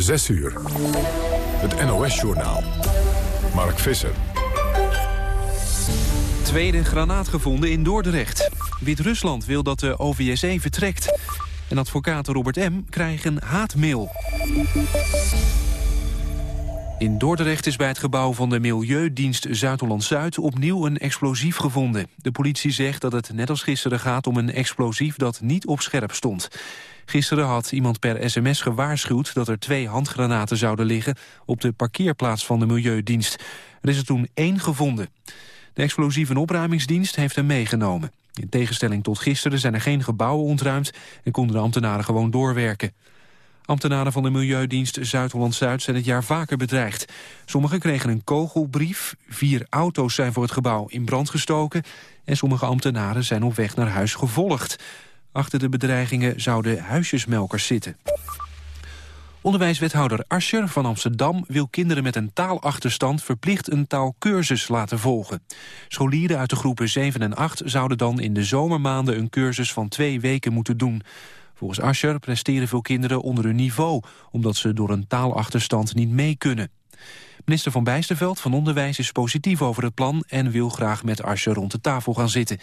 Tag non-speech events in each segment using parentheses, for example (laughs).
6 uur. Het NOS-journaal. Mark Visser. Tweede granaat gevonden in Dordrecht. Wit-Rusland wil dat de OVSE vertrekt. En advocaat Robert M. krijgt een haatmail. In Dordrecht is bij het gebouw van de Milieudienst Zuid-Holland-Zuid opnieuw een explosief gevonden. De politie zegt dat het net als gisteren gaat om een explosief dat niet op scherp stond. Gisteren had iemand per sms gewaarschuwd dat er twee handgranaten zouden liggen op de parkeerplaats van de Milieudienst. Er is er toen één gevonden. De explosieve opruimingsdienst heeft hem meegenomen. In tegenstelling tot gisteren zijn er geen gebouwen ontruimd en konden de ambtenaren gewoon doorwerken. Ambtenaren van de Milieudienst Zuid-Holland-Zuid zijn het jaar vaker bedreigd. Sommigen kregen een kogelbrief, vier auto's zijn voor het gebouw in brand gestoken... en sommige ambtenaren zijn op weg naar huis gevolgd. Achter de bedreigingen zouden huisjesmelkers zitten. Onderwijswethouder Ascher van Amsterdam wil kinderen met een taalachterstand verplicht een taalkursus laten volgen. Scholieren uit de groepen 7 en 8 zouden dan in de zomermaanden een cursus van twee weken moeten doen. Volgens Ascher presteren veel kinderen onder hun niveau... omdat ze door een taalachterstand niet mee kunnen. Minister van Bijsterveld van Onderwijs is positief over het plan... en wil graag met Ascher rond de tafel gaan zitten.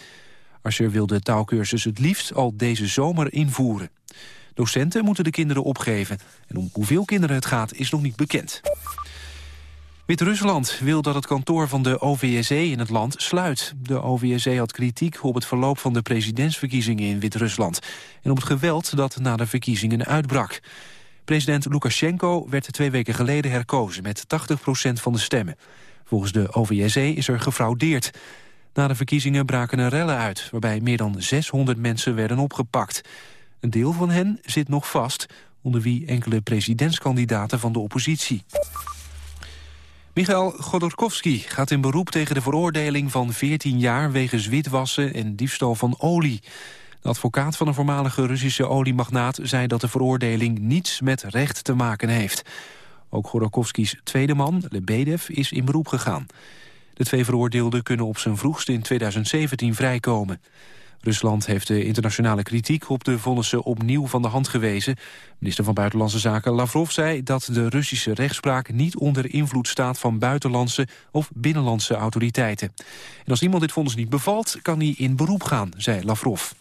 Ascher wil de taalkursus het liefst al deze zomer invoeren. Docenten moeten de kinderen opgeven. En om hoeveel kinderen het gaat is nog niet bekend. Wit-Rusland wil dat het kantoor van de OVSE in het land sluit. De OVSE had kritiek op het verloop van de presidentsverkiezingen in Wit-Rusland... en op het geweld dat na de verkiezingen uitbrak. President Lukashenko werd twee weken geleden herkozen... met 80% van de stemmen. Volgens de OVSE is er gefraudeerd. Na de verkiezingen braken er rellen uit... waarbij meer dan 600 mensen werden opgepakt. Een deel van hen zit nog vast... onder wie enkele presidentskandidaten van de oppositie. Michael Godorkovsky gaat in beroep tegen de veroordeling van 14 jaar... wegens witwassen en diefstal van olie. De advocaat van een voormalige Russische oliemagnaat zei dat de veroordeling niets met recht te maken heeft. Ook Godorkovskys tweede man, Lebedev, is in beroep gegaan. De twee veroordeelden kunnen op zijn vroegste in 2017 vrijkomen. Rusland heeft de internationale kritiek op de vonnissen opnieuw van de hand gewezen. Minister van Buitenlandse Zaken Lavrov zei dat de Russische rechtspraak niet onder invloed staat van buitenlandse of binnenlandse autoriteiten. En als iemand dit vonnis niet bevalt, kan hij in beroep gaan, zei Lavrov.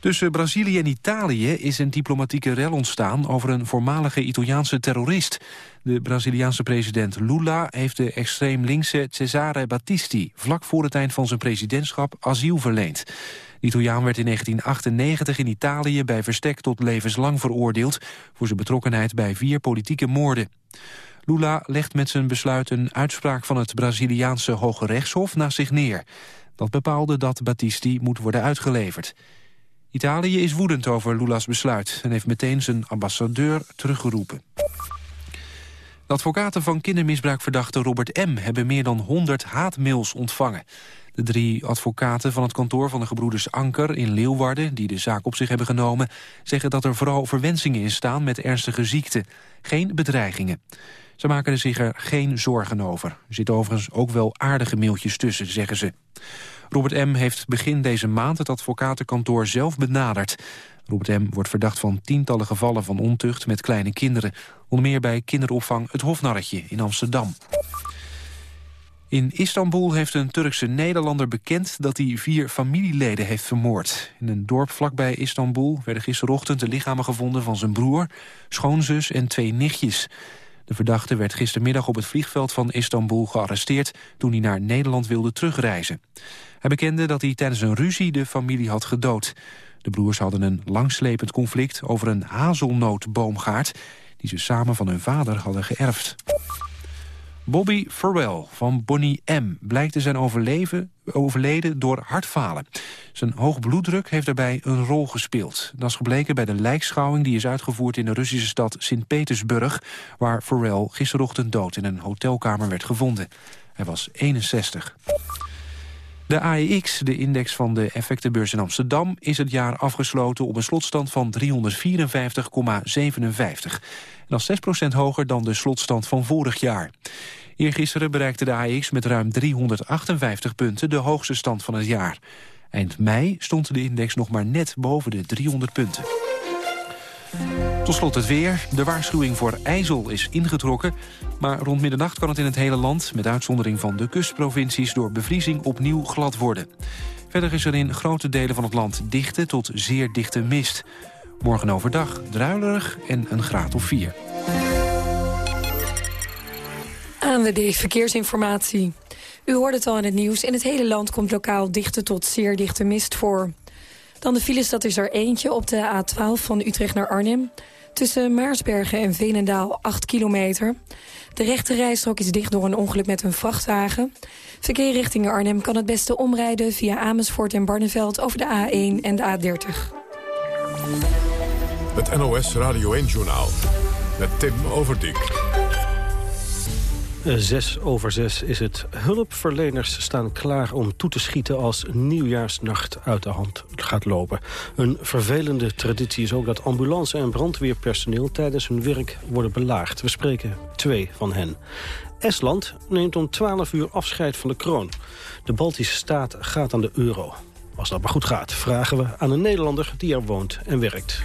Tussen Brazilië en Italië is een diplomatieke rel ontstaan over een voormalige Italiaanse terrorist. De Braziliaanse president Lula heeft de extreem linkse Cesare Battisti vlak voor het eind van zijn presidentschap asiel verleend. De Italiaan werd in 1998 in Italië bij verstek tot levenslang veroordeeld voor zijn betrokkenheid bij vier politieke moorden. Lula legt met zijn besluit een uitspraak van het Braziliaanse Hoge Rechtshof naast zich neer. Dat bepaalde dat Battisti moet worden uitgeleverd. Italië is woedend over Lula's besluit en heeft meteen zijn ambassadeur teruggeroepen. De advocaten van kindermisbruikverdachte Robert M. hebben meer dan 100 haatmails ontvangen. De drie advocaten van het kantoor van de gebroeders Anker in Leeuwarden... die de zaak op zich hebben genomen... zeggen dat er vooral verwensingen in staan met ernstige ziekten. Geen bedreigingen. Ze maken er zich er geen zorgen over. Er zitten overigens ook wel aardige mailtjes tussen, zeggen ze. Robert M. heeft begin deze maand het advocatenkantoor zelf benaderd. Robert M. wordt verdacht van tientallen gevallen van ontucht met kleine kinderen. Onder meer bij kinderopvang Het Hofnarretje in Amsterdam. In Istanbul heeft een Turkse Nederlander bekend dat hij vier familieleden heeft vermoord. In een dorp vlakbij Istanbul werden gisterochtend de lichamen gevonden van zijn broer, schoonzus en twee nichtjes. De verdachte werd gistermiddag op het vliegveld van Istanbul gearresteerd toen hij naar Nederland wilde terugreizen. Hij bekende dat hij tijdens een ruzie de familie had gedood. De broers hadden een langslepend conflict over een hazelnootboomgaard... die ze samen van hun vader hadden geërfd. Bobby Farrell van Bonnie M. blijkt te zijn overleven, overleden door hartfalen. Zijn hoog bloeddruk heeft daarbij een rol gespeeld. Dat is gebleken bij de lijkschouwing die is uitgevoerd in de Russische stad Sint-Petersburg... waar Farrell gisterochtend dood in een hotelkamer werd gevonden. Hij was 61. De AEX, de index van de effectenbeurs in Amsterdam... is het jaar afgesloten op een slotstand van 354,57. Dat is 6% hoger dan de slotstand van vorig jaar. Eergisteren bereikte de AEX met ruim 358 punten... de hoogste stand van het jaar. Eind mei stond de index nog maar net boven de 300 punten. Tot slot het weer. De waarschuwing voor ijzel is ingetrokken. Maar rond middernacht kan het in het hele land... met uitzondering van de kustprovincies... door bevriezing opnieuw glad worden. Verder is er in grote delen van het land dichte tot zeer dichte mist. Morgen overdag druilerig en een graad of 4. ANWB Verkeersinformatie. U hoort het al in het nieuws. In het hele land komt lokaal dichte tot zeer dichte mist voor. Dan de files, dat is er eentje op de A12 van Utrecht naar Arnhem. Tussen Maarsbergen en Veenendaal 8 kilometer. De rechte rijstrook is dicht door een ongeluk met een vrachtwagen. Verkeer richting Arnhem kan het beste omrijden via Amersfoort en Barneveld over de A1 en de A30. Het NOS Radio 1-journaal met Tim Overdijk. Zes over zes is het. Hulpverleners staan klaar om toe te schieten als nieuwjaarsnacht uit de hand gaat lopen. Een vervelende traditie is ook dat ambulance- en brandweerpersoneel tijdens hun werk worden belaagd. We spreken twee van hen. Estland neemt om 12 uur afscheid van de kroon. De Baltische staat gaat aan de euro. Als dat maar goed gaat, vragen we aan een Nederlander die er woont en werkt.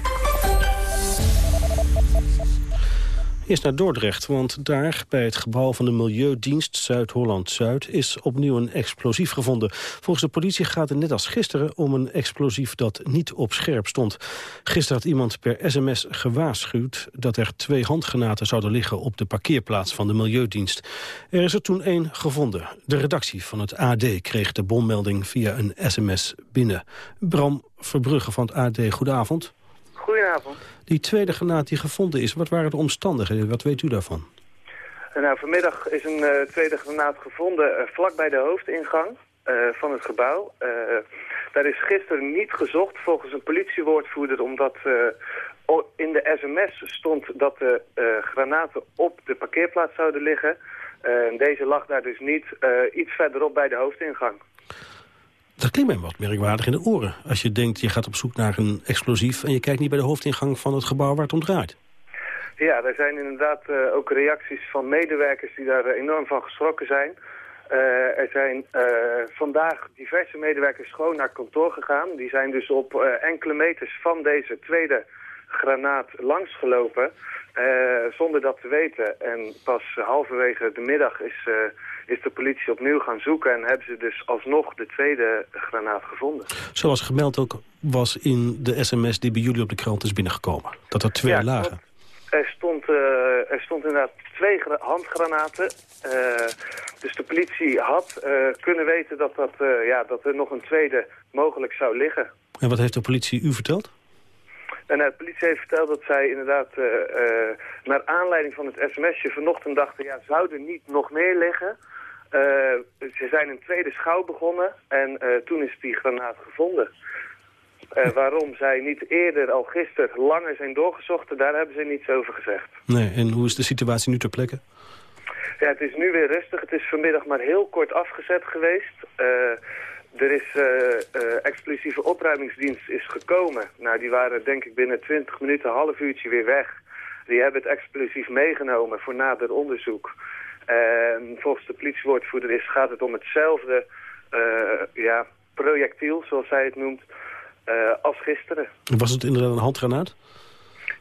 Eerst naar Dordrecht, want daar bij het gebouw van de Milieudienst Zuid-Holland-Zuid is opnieuw een explosief gevonden. Volgens de politie gaat het net als gisteren om een explosief dat niet op scherp stond. Gisteren had iemand per sms gewaarschuwd dat er twee handgranaten zouden liggen op de parkeerplaats van de Milieudienst. Er is er toen één gevonden. De redactie van het AD kreeg de bommelding via een sms binnen. Bram Verbrugge van het AD, goedenavond. Goedenavond. Die tweede granaat die gevonden is, wat waren de omstandigheden? Wat weet u daarvan? Eh, nou, vanmiddag is een uh, tweede granaat gevonden uh, vlak bij de hoofdingang van het gebouw. daar is gisteren niet gezocht volgens een politiewoordvoerder... omdat in de sms stond dat de granaten op de parkeerplaats zouden liggen. deze lag daar dus niet iets verderop bij de hoofdingang. Dat klinkt mij wat merkwaardig in de oren. Als je denkt, je gaat op zoek naar een explosief... en je kijkt niet bij de hoofdingang van het gebouw waar het om draait. Ja, er zijn inderdaad uh, ook reacties van medewerkers die daar enorm van geschrokken zijn. Uh, er zijn vandaag diverse medewerkers gewoon naar kantoor gegaan. Die zijn dus op enkele meters van deze tweede granaat langsgelopen... zonder dat te weten. En pas halverwege de middag is is de politie opnieuw gaan zoeken... en hebben ze dus alsnog de tweede granaat gevonden. Zoals gemeld ook was in de sms die bij jullie op de krant is binnengekomen. Dat er twee lagen. Er stond, uh, er stond inderdaad twee handgranaten. Dus de politie had kunnen weten dat, dat, ja, dat er nog een tweede mogelijk zou liggen. En wat heeft de politie u verteld? En de politie heeft verteld dat zij inderdaad naar aanleiding van het sms'je vanochtend dachten... ja, zou er niet nog meer liggen... Uh, ze zijn een tweede schouw begonnen en uh, toen is die granaat gevonden. Uh, waarom zij niet eerder al gisteren langer zijn doorgezocht, daar hebben ze niets over gezegd. Nee, en hoe is de situatie nu ter plekke? Ja, het is nu weer rustig. Het is vanmiddag maar heel kort afgezet geweest. Er is explosieve opruimingsdienst is gekomen. Nou, die waren denk ik binnen 20 minuten, een half uurtje weer weg. Die hebben het explosief meegenomen voor nader onderzoek. En volgens de politiewoordvoerder is, gaat het om hetzelfde uh, ja, projectiel, zoals zij het noemt, uh, als gisteren. Was het inderdaad een handgranaat?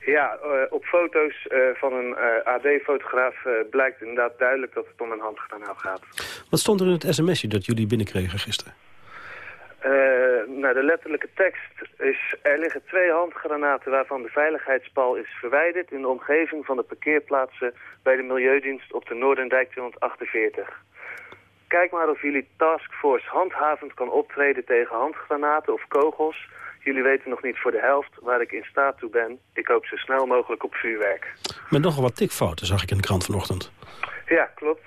Ja, uh, op foto's van een AD-fotograaf blijkt inderdaad duidelijk dat het om een handgranaat gaat. Wat stond er in het sms'je dat jullie binnenkregen gisteren? Nou, de letterlijke tekst is... Er liggen twee handgranaten waarvan de veiligheidspal is verwijderd... in de omgeving van de parkeerplaatsen bij de Milieudienst op de Noordendijk 248. Kijk maar of jullie taskforce handhavend kan optreden tegen handgranaten of kogels. Jullie weten nog niet voor de helft waar ik in staat toe ben. Ik hoop zo snel mogelijk op vuurwerk. Met nogal wat tikfouten zag ik in de krant vanochtend. Ja, klopt.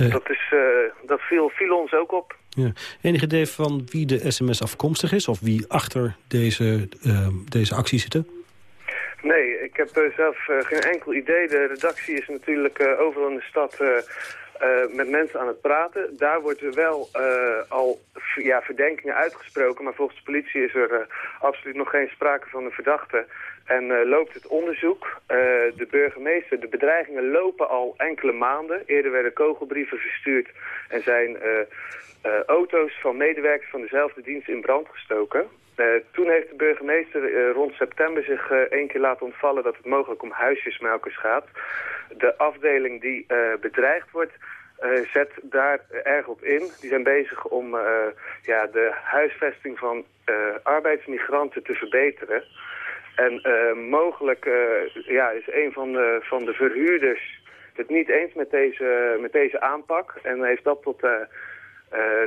Uh, dat, is, uh, dat viel, viel ons ook op. Ja. Enig idee van wie de sms afkomstig is? Of wie achter deze, uh, deze actie zitten? Nee, ik heb zelf uh, geen enkel idee. De redactie is natuurlijk uh, overal in de stad met mensen aan het praten. Daar wordt wel al ja, verdenkingen uitgesproken, maar volgens de politie is er absoluut nog geen sprake van een verdachte. En loopt het onderzoek. de burgemeester, de bedreigingen lopen al enkele maanden. Eerder werden kogelbrieven verstuurd en zijn auto's van medewerkers van dezelfde dienst in brand gestoken. toen heeft de burgemeester rond september zich één keer laten ontvallen dat het mogelijk om huisjesmelkers gaat. De afdeling die bedreigd wordt, zet daar erg op in. Die zijn bezig om ja, de huisvesting van arbeidsmigranten te verbeteren. En mogelijk ja, is een van de, van de verhuurders het niet eens met deze, met deze aanpak. En heeft dat tot,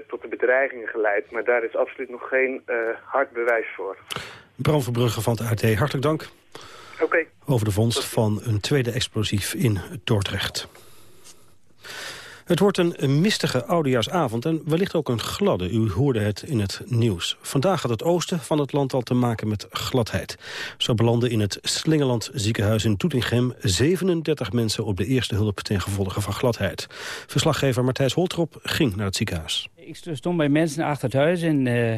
tot de bedreigingen geleid. Maar daar is absoluut nog geen uh, hard bewijs voor. Bram Verbrugge van het AD, hartelijk dank. Oké. Over de vondst van een tweede explosief in Dordrecht. Het wordt een mistige oudejaarsavond en wellicht ook een gladde. U hoorde het in het nieuws. Vandaag had het oosten van het land al te maken met gladheid. Zo belanden in het Slingerland ziekenhuis in Toetingem 37 mensen op de eerste hulp ten gevolge van gladheid. Verslaggever Martijs Holtrop ging naar het ziekenhuis. Ik stond bij mensen achter het huis en uh,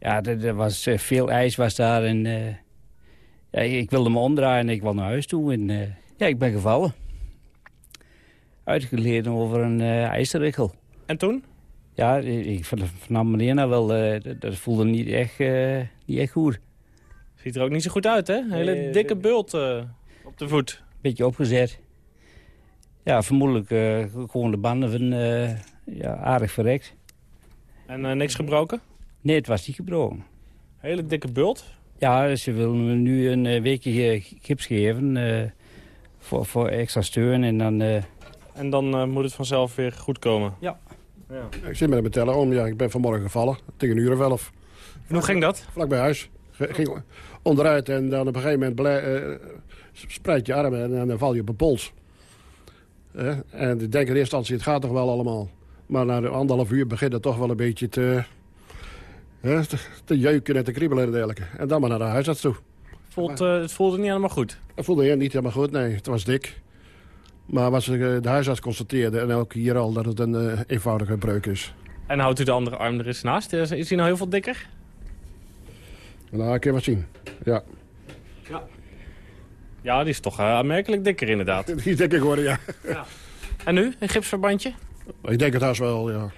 ja, er, was uh, veel ijs was daar. En, ja, ik wilde me omdraaien en ik wilde naar huis toe en ja, ik ben gevallen uitgeleerd over een uh, ijzerrichel. En toen? Ja, ik vernam meneer nou wel, uh, dat voelde niet echt, uh, niet echt goed. Ziet er ook niet zo goed uit, hè? Een hele dikke bult op de voet. Beetje opgezet. Ja, vermoedelijk gewoon de banden van, ja, aardig verrekt. En niks gebroken? Nee, het was niet gebroken. Hele dikke bult? Ja, ze willen me nu een weekje gips geven voor, voor extra steun en dan... En dan uh, moet het vanzelf weer goed komen. Ja. ja. Ik zit met mijn teller om. Ja, ik ben vanmorgen gevallen. Tegen een uur of elf. En hoe ging dat? Vlak bij huis. Ging onderuit en dan op een gegeven moment uh, spreid je armen en, dan val je op een pols. Uh, en ik denk in eerste instantie, het gaat toch wel allemaal. Maar na anderhalf uur begint het toch wel een beetje te, te, te jeuken en te kriebelen en dergelijke. En dan maar naar de huisarts toe. Voelt, het voelde niet helemaal goed? Het voelde niet helemaal goed, nee. Het was dik. Maar wat ze de huisarts constateerde, en ook hier al, dat het een uh, eenvoudige breuk is. En houdt u de andere arm er eens naast? Is, hij nou heel veel dikker? Nou, ik kan wat zien, ja. Ja, ja die is toch uh, aanmerkelijk dikker inderdaad. (laughs) die is dikker geworden, ja. ja. En nu, een gipsverbandje? Ik denk het haast wel, ja.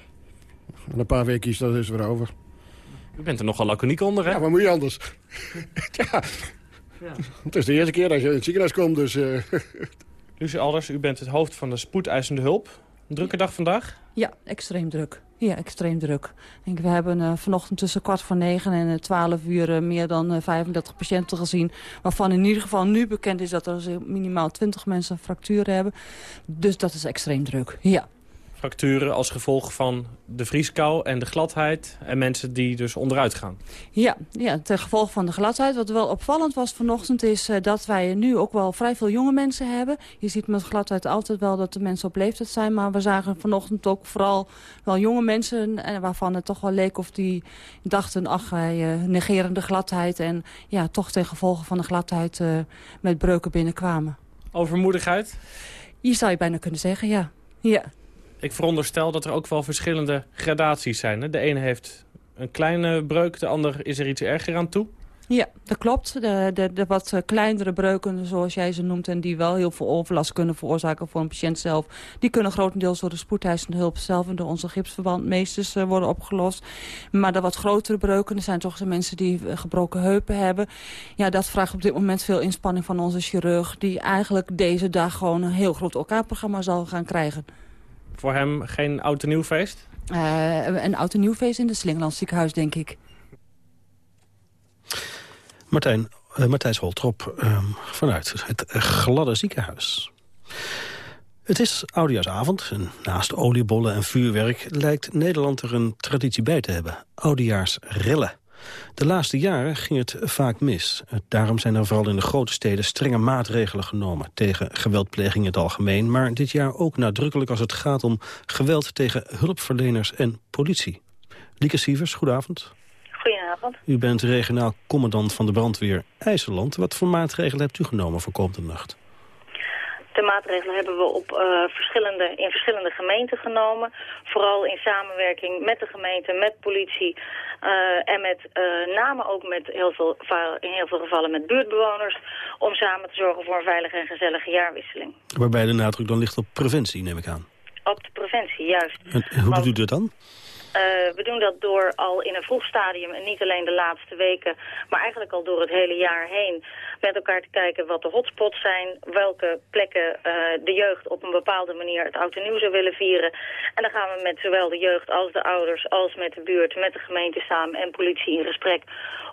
En een paar weken is dat is weer over. U bent er nogal laconiek onder, hè? Ja, wat moet je anders? (laughs) ja. ja. Het is de eerste keer dat je in het ziekenhuis komt, dus... Uh, (laughs) Lucie Alders, u bent het hoofd van de spoedeisende hulp. Drukke dag vandaag? Ja, extreem druk. Ja, extreem druk. Denk, we hebben uh, vanochtend tussen kwart voor negen en uh, twaalf uur uh, meer dan 35 patiënten gezien. Waarvan in ieder geval nu bekend is dat er minimaal 20 mensen fracturen hebben. Dus dat is extreem druk, ja fracturen als gevolg van de vrieskou en de gladheid... en mensen die dus onderuit gaan. Ja, ja ten gevolge van de gladheid. Wat wel opvallend was vanochtend is uh, dat wij nu ook wel vrij veel jonge mensen hebben. Je ziet met gladheid altijd wel dat de mensen op leeftijd zijn... maar we zagen vanochtend ook vooral wel jonge mensen... En waarvan het toch wel leek of die dachten... ach, wij uh, negeren de gladheid... en ja, toch ten gevolge van de gladheid uh, met breuken binnenkwamen. Overmoedigheid? Hier zou je bijna kunnen zeggen, ja. Ja ik veronderstel dat er ook wel verschillende gradaties zijn. Hè? De ene heeft een kleine breuk, de ander is er iets erger aan toe. Ja, dat klopt. De, de, wat eh, kleinere breuken, zoals jij ze noemt... en die wel heel veel overlast kunnen veroorzaken voor een patiënt zelf... die kunnen grotendeels door de spoedeisende hulp zelf... en door onze gipsverbandmeesters uh, worden opgelost. Maar de wat grotere breuken, zijn toch de mensen die eh, gebroken heupen hebben... ja, dat vraagt op dit moment veel inspanning van onze chirurg... die eigenlijk deze dag gewoon een heel groot elkaarprogramma zal gaan krijgen voor hem geen oud en nieuwfeest? Uh, een oud en nieuwfeest in de Slingerland ziekenhuis, denk ik. Martijn, uh, Matthijs Holtrop uh, vanuit het gladde ziekenhuis. Het is oudejaarsavond en naast oliebollen en vuurwerk... lijkt Nederland er een traditie bij te hebben. Oudejaarsrellen. De laatste jaren ging het vaak mis. Daarom zijn er vooral in de grote steden strenge maatregelen genomen... tegen geweldpleging in het algemeen, maar dit jaar ook nadrukkelijk als het gaat om geweld tegen hulpverleners en politie. Lieke Sievers, goedenavond. Goedenavond. U bent regionaal commandant van de brandweer IJsseland. Wat voor maatregelen hebt u genomen voor komende nacht? De maatregelen hebben we op, uh, verschillende, in verschillende gemeenten genomen. Vooral in samenwerking met de gemeente, met politie uh, en met uh, name ook met heel veel, in heel veel gevallen met buurtbewoners... om samen te zorgen voor een veilige en gezellige jaarwisseling. Waarbij de nadruk dan ligt op preventie, neem ik aan. Op de preventie, juist. En hoe doet u dat dan? Uh, we doen dat door al in een vroeg stadium en niet alleen de laatste weken, maar eigenlijk al door het hele jaar heen met elkaar te kijken wat de hotspots zijn, welke plekken uh, de jeugd op een bepaalde manier het oud en nieuw zou willen vieren. En dan gaan we met zowel de jeugd als de ouders als met de buurt, met de gemeente samen en politie in gesprek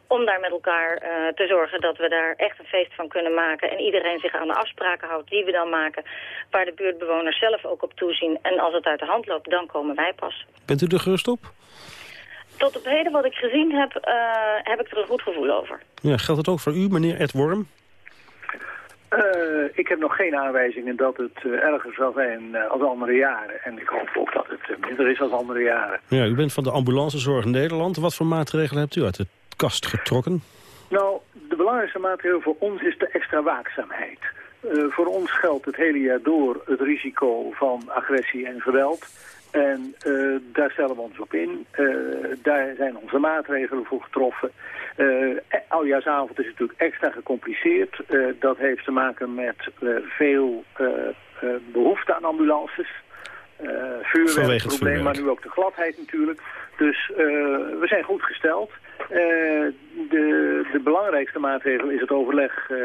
om daar met elkaar uh, te zorgen dat we daar echt een feest van kunnen maken. En iedereen zich aan de afspraken houdt die we dan maken. Waar de buurtbewoners zelf ook op toezien. En als het uit de hand loopt, dan komen wij pas. Bent u er gerust op? Tot op heden wat ik gezien heb, uh, heb ik er een goed gevoel over. Ja, geldt het ook voor u, meneer Ed Worm? Uh, ik heb nog geen aanwijzingen dat het uh, erger zal zijn als andere jaren. En ik hoop ook dat het minder is als andere jaren. Ja, u bent van de ambulancezorg Nederland. Wat voor maatregelen hebt u uit de kast getrokken? Nou, de belangrijkste maatregel voor ons is de extra waakzaamheid. Uh, voor ons geldt het hele jaar door het risico van agressie en geweld. En uh, daar stellen we ons op in. Uh, daar zijn onze maatregelen voor getroffen. Uh, oudjaarsavond is natuurlijk extra gecompliceerd. dat heeft te maken met veel behoefte aan ambulances. Vuurwerkprobleem, maar nu ook de gladheid natuurlijk. Dus we zijn goed gesteld. Uh, de, de, belangrijkste maatregel is het overleg uh,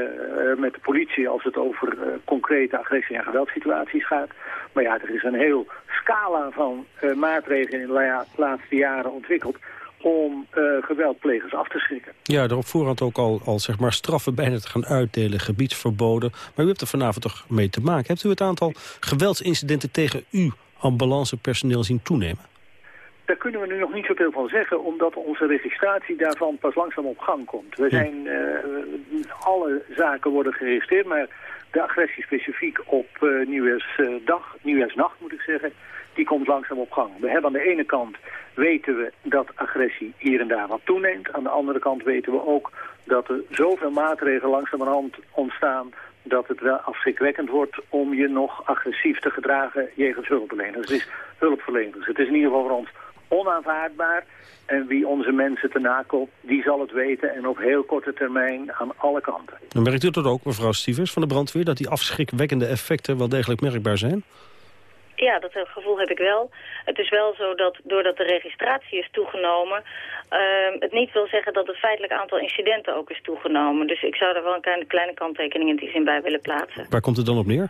met de politie als het over uh, concrete agressie- en geweldsituaties gaat. Maar ja, er is een heel scala van maatregelen in de laatste jaren ontwikkeld om geweldplegers af te schrikken. Ja, er op voorhand ook al, al zeg maar straffen bijna te gaan uitdelen, gebiedsverboden. Maar u hebt er vanavond toch mee te maken. Hebt u het aantal geweldsincidenten tegen uw ambulancepersoneel zien toenemen? Daar kunnen we nu nog niet zoveel van zeggen, omdat onze registratie daarvan pas langzaam op gang komt. We zijn, uh, alle zaken worden geregistreerd, maar de agressie specifiek op uh, nieuwjaarsdag, nieuwjaarsnacht moet ik zeggen, die komt langzaam op gang. We hebben aan de ene kant weten we dat agressie hier en daar wat toeneemt. Aan de andere kant weten we ook dat er zoveel maatregelen langzamerhand ontstaan dat het wel afschrikwekkend wordt om je nog agressief te gedragen jegens hulpverleners. Het is hulpverleners. Het is in ieder geval voor ons onaanvaardbaar. En wie onze mensen te nakelt, die zal het weten en op heel korte termijn aan alle kanten. Dan merkt u dat ook, mevrouw Stievers van de brandweer, dat die afschrikwekkende effecten wel degelijk merkbaar zijn? Ja, dat gevoel heb ik wel. Het is wel zo dat doordat de registratie is toegenomen... Uh, het niet wil zeggen dat het feitelijk aantal incidenten ook is toegenomen. Dus ik zou er wel een kleine, kleine kanttekening in die zin bij willen plaatsen. Waar komt het dan op neer?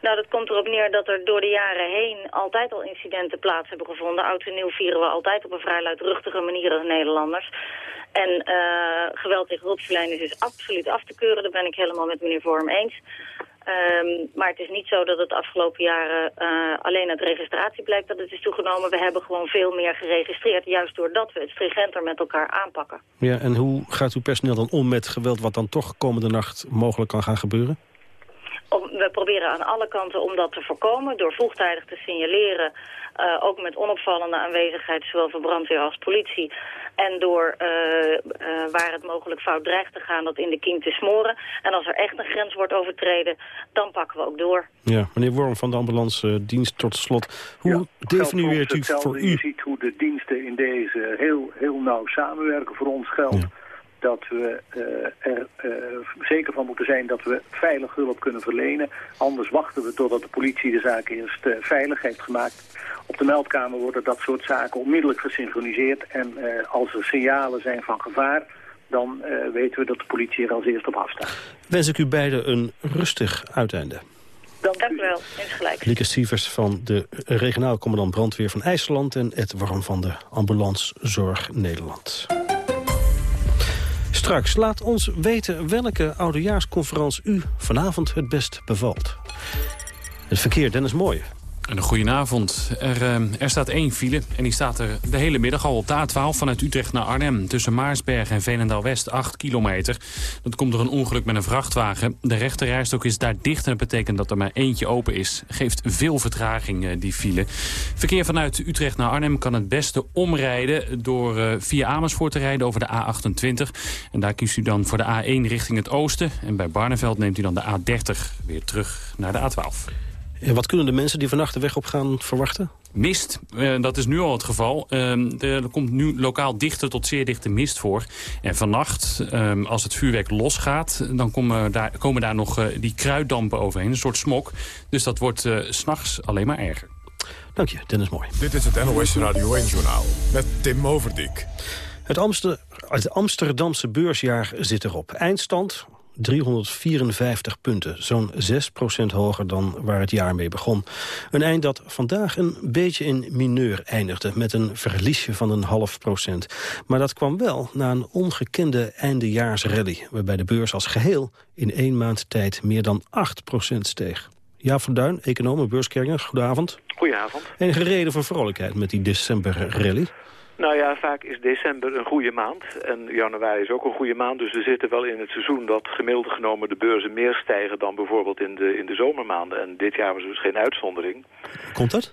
Nou, dat komt erop neer dat er door de jaren heen altijd al incidenten plaats hebben gevonden. Oud en nieuw vieren we altijd op een vrij luidruchtige manier als Nederlanders. En uh, geweld tegen hulpverleners is absoluut af te keuren. Daar ben ik helemaal met meneer Vorm eens. Um, maar het is niet zo dat het afgelopen jaren uh, alleen uit registratie blijkt dat het is toegenomen. We hebben gewoon veel meer geregistreerd, juist doordat we het stringenter met elkaar aanpakken. Ja, en hoe gaat uw personeel dan om met geweld wat dan toch komende nacht mogelijk kan gaan gebeuren? We proberen aan alle kanten om dat te voorkomen door vroegtijdig te signaleren. Uh, ook met onopvallende aanwezigheid, zowel van brandweer als politie. En door uh, uh, waar het mogelijk fout dreigt te gaan, dat in de kiem te smoren. En als er echt een grens wordt overtreden, dan pakken we ook door. Ja, meneer Worm van de ambulance dienst tot slot. Hoe ja, definieert u voor u? Je ziet hoe de diensten in deze heel, heel nauw samenwerken. Voor ons geldt... Ja dat we uh, er uh, zeker van moeten zijn dat we veilig hulp kunnen verlenen. Anders wachten we totdat de politie de zaak eerst uh, veilig heeft gemaakt. Op de meldkamer worden dat soort zaken onmiddellijk gesynchroniseerd. En als er signalen zijn van gevaar, dan weten we dat de politie er als eerst op afstaat. Wens ik u beiden een rustig uiteinde. Dank, Dank u wel, insgelijks. Lieke Sievers van de regionaal commandant brandweer van IJsland... en Ed Warm van de Ambulance Zorg Nederland. Straks laat ons weten welke oudejaarsconferentie u vanavond het best bevalt. Het verkeer, Dennis Mooij. Een goedenavond. Er, uh, er staat één file en die staat er de hele middag al op de A12 vanuit Utrecht naar Arnhem. Tussen Maarsberg en Veenendaal-West, 8 kilometer. Dat komt door een ongeluk met een vrachtwagen. De rechterrijstok is daar dicht en dat betekent dat er maar eentje open is. Geeft veel vertraging, uh, die file. Verkeer vanuit Utrecht naar Arnhem kan het beste omrijden... door uh, via Amersfoort te rijden over de A28. En daar kiest u dan voor de A1 richting het oosten. En bij Barneveld neemt u dan de A30 weer terug naar de A12. En wat kunnen de mensen die vannacht de weg op gaan verwachten? Mist, uh, dat is nu al het geval. Uh, er komt nu lokaal dichte tot zeer dichte mist voor. En vannacht, uh, als het vuurwerk losgaat... dan komen daar, komen daar nog uh, die kruiddampen overheen, een soort smok. Dus dat wordt s s'nachts alleen maar erger. Dank je, Dennis Mooi. Dit is het NOS Radio 1-journaal met Tim Overdijk. Het, Amster, het Amsterdamse beursjaar zit erop. Eindstand 354 punten, zo'n 6% hoger dan waar het jaar mee begon. Een eind dat vandaag een beetje in mineur eindigde... met een verliesje van een half procent. Maar dat kwam wel na een ongekende eindejaarsrally... waarbij de beurs als geheel in één maand tijd meer dan 8% steeg. Ja, van Duin, econoom en beurskerker, goedenavond. Goedenavond. Enige reden voor vrolijkheid met die december-rally? Nou ja, vaak is december een goede maand. En januari is ook een goede maand. Dus we zitten wel in het seizoen dat gemiddeld genomen de beurzen meer stijgen dan bijvoorbeeld in de, in de zomermaanden. En dit jaar was dus geen uitzondering. Komt dat?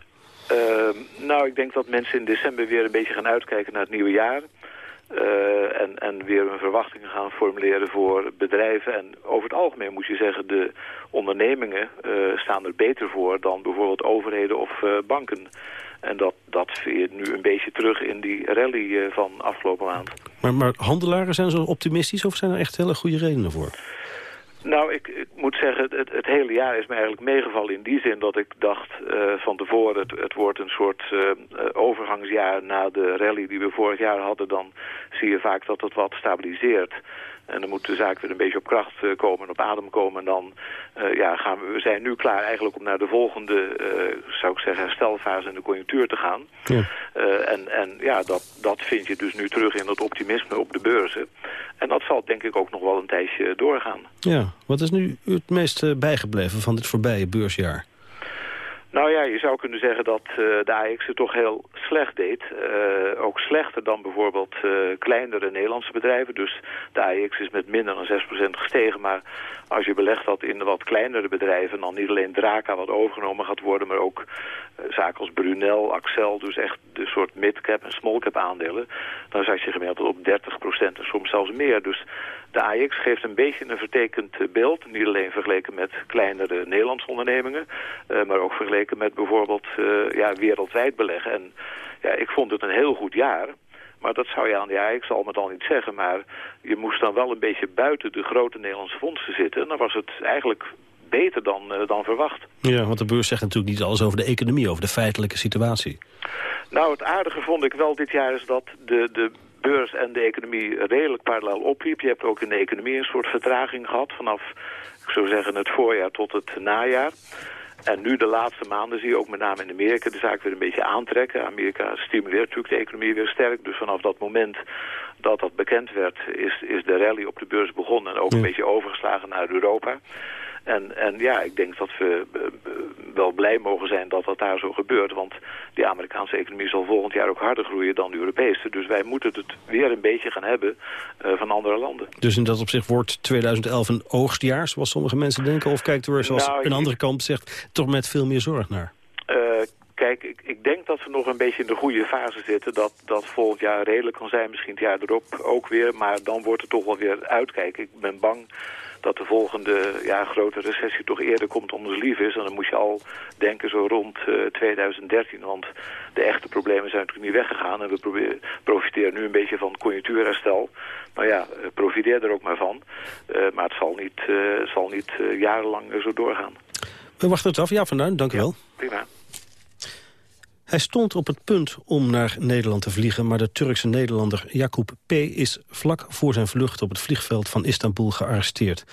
Uh, nou, ik denk dat mensen in december weer een beetje gaan uitkijken naar het nieuwe jaar. Uh, en, en weer hun verwachtingen gaan formuleren voor bedrijven. En over het algemeen moet je zeggen, de ondernemingen uh, staan er beter voor dan bijvoorbeeld overheden of uh, banken. En dat, dat veert nu een beetje terug in die rally uh, van afgelopen maand. Maar, maar handelaren zijn zo optimistisch of zijn er echt hele goede redenen voor? Nou, ik, ik moet zeggen, het, het, hele jaar is me eigenlijk meegevallen in die zin dat ik dacht uh, van tevoren, het, het wordt een soort uh, overgangsjaar na de rally die we vorig jaar hadden. Dan zie je vaak dat het wat stabiliseert. En dan moet de zaak weer een beetje op kracht uh, komen, op adem komen. En dan uh, ja, gaan we, we zijn nu klaar eigenlijk om naar de volgende, uh, zou ik zeggen, herstelfase in de conjunctuur te gaan. Ja. en, en ja, dat, dat vind je dus nu terug in dat optimisme op de beurzen. En dat zal denk ik ook nog wel een tijdje doorgaan. Ja, wat is nu het meest bijgebleven van dit voorbije beursjaar? Nou ja, je zou kunnen zeggen dat uh, de AX het toch heel slecht deed. Uh, ook slechter dan bijvoorbeeld uh, kleinere Nederlandse bedrijven. Dus de AX is met minder dan 6% gestegen. Maar als je belegt dat in wat kleinere bedrijven... dan niet alleen Draka wat overgenomen gaat worden... maar ook zaken als Brunel, Axel... dus echt de soort mid-cap en small-cap aandelen... dan zat je gemiddeld op 30% en soms zelfs meer. Dus de AX geeft een beetje een vertekend beeld. Niet alleen vergeleken met kleinere Nederlandse ondernemingen... Maar ook vergeleken met bijvoorbeeld uh, ja, wereldwijd beleggen. En ja, ik vond het een heel goed jaar... Maar dat zou je aan de AX al met al niet zeggen. Maar je moest dan wel een beetje buiten de grote Nederlandse fondsen zitten. En dan was het eigenlijk beter dan, uh, dan verwacht. Ja, want de beurs zegt natuurlijk niet alles over de economie, over de feitelijke situatie. Nou, het aardige vond ik wel dit jaar is dat de, de beurs en de economie redelijk parallel opliep. Je hebt ook in de economie een soort vertraging gehad vanaf, ik zou zeggen, het voorjaar tot het najaar. En nu de laatste maanden zie je ook met name in Amerika de zaak weer een beetje aantrekken. Amerika stimuleert natuurlijk de economie weer sterk. Dus vanaf dat moment dat dat bekend werd, is, is de rally op de beurs begonnen. En ook een beetje overgeslagen naar Europa. En, en ja, ik denk dat we wel blij mogen zijn dat dat daar zo gebeurt. Want die Amerikaanse economie zal volgend jaar ook harder groeien dan de Europese. Dus wij moeten het weer een beetje gaan hebben uh, van andere landen. Dus in dat opzicht wordt 2011 een oogstjaar, zoals sommige mensen denken? Of kijkt u er, zoals nou, een andere kant zegt, toch met veel meer zorg naar? Uh, kijk, ik, ik, denk dat we nog een beetje in de goede fase zitten. Dat, dat volgend jaar redelijk kan zijn, misschien het jaar erop ook weer. Maar dan wordt het toch wel weer uitkijken. Ik ben bang dat de volgende ja, grote recessie toch eerder komt ons lief is. En dan moet je al denken zo rond uh, 2013. Want de echte problemen zijn natuurlijk niet weggegaan. En we profiteren nu een beetje van conjunctuurherstel. Nou ja, profiteer er ook maar van. Uh, maar het zal niet, uh, zal niet jarenlang zo doorgaan. We wachten het af. Ja, vandaan. Dank u ja, wel. Prima. Hij stond op het punt om naar Nederland te vliegen... maar de Turkse Nederlander Jakub P. is vlak voor zijn vlucht... op het vliegveld van Istanbul gearresteerd.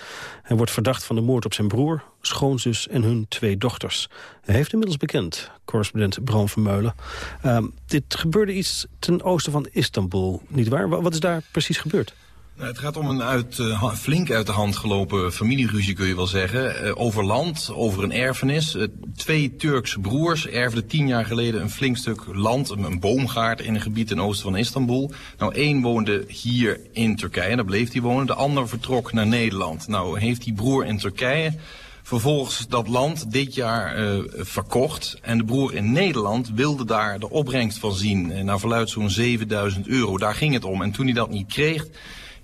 Hij wordt verdacht van de moord op zijn broer, schoonzus en hun twee dochters. Hij heeft inmiddels bekend, correspondent Bram Vermeulen. Uh, dit gebeurde iets ten oosten van Istanbul, nietwaar? Wat is daar precies gebeurd? Nou, het gaat om een uit, uh, flink uit de hand gelopen familieruzie, kun je wel zeggen. Uh, over land, over een erfenis. Uh, twee Turkse broers erfden tien jaar geleden een flink stuk land, een, boomgaard in een gebied ten oosten van Istanbul. Nou, één woonde hier in Turkije, daar bleef hij wonen. De ander vertrok naar Nederland. Nou, heeft die broer in Turkije vervolgens dat land dit jaar verkocht. En de broer in Nederland wilde daar de opbrengst van zien. Naar verluid zo'n 7000 euro. Daar ging het om. En toen hij dat niet kreeg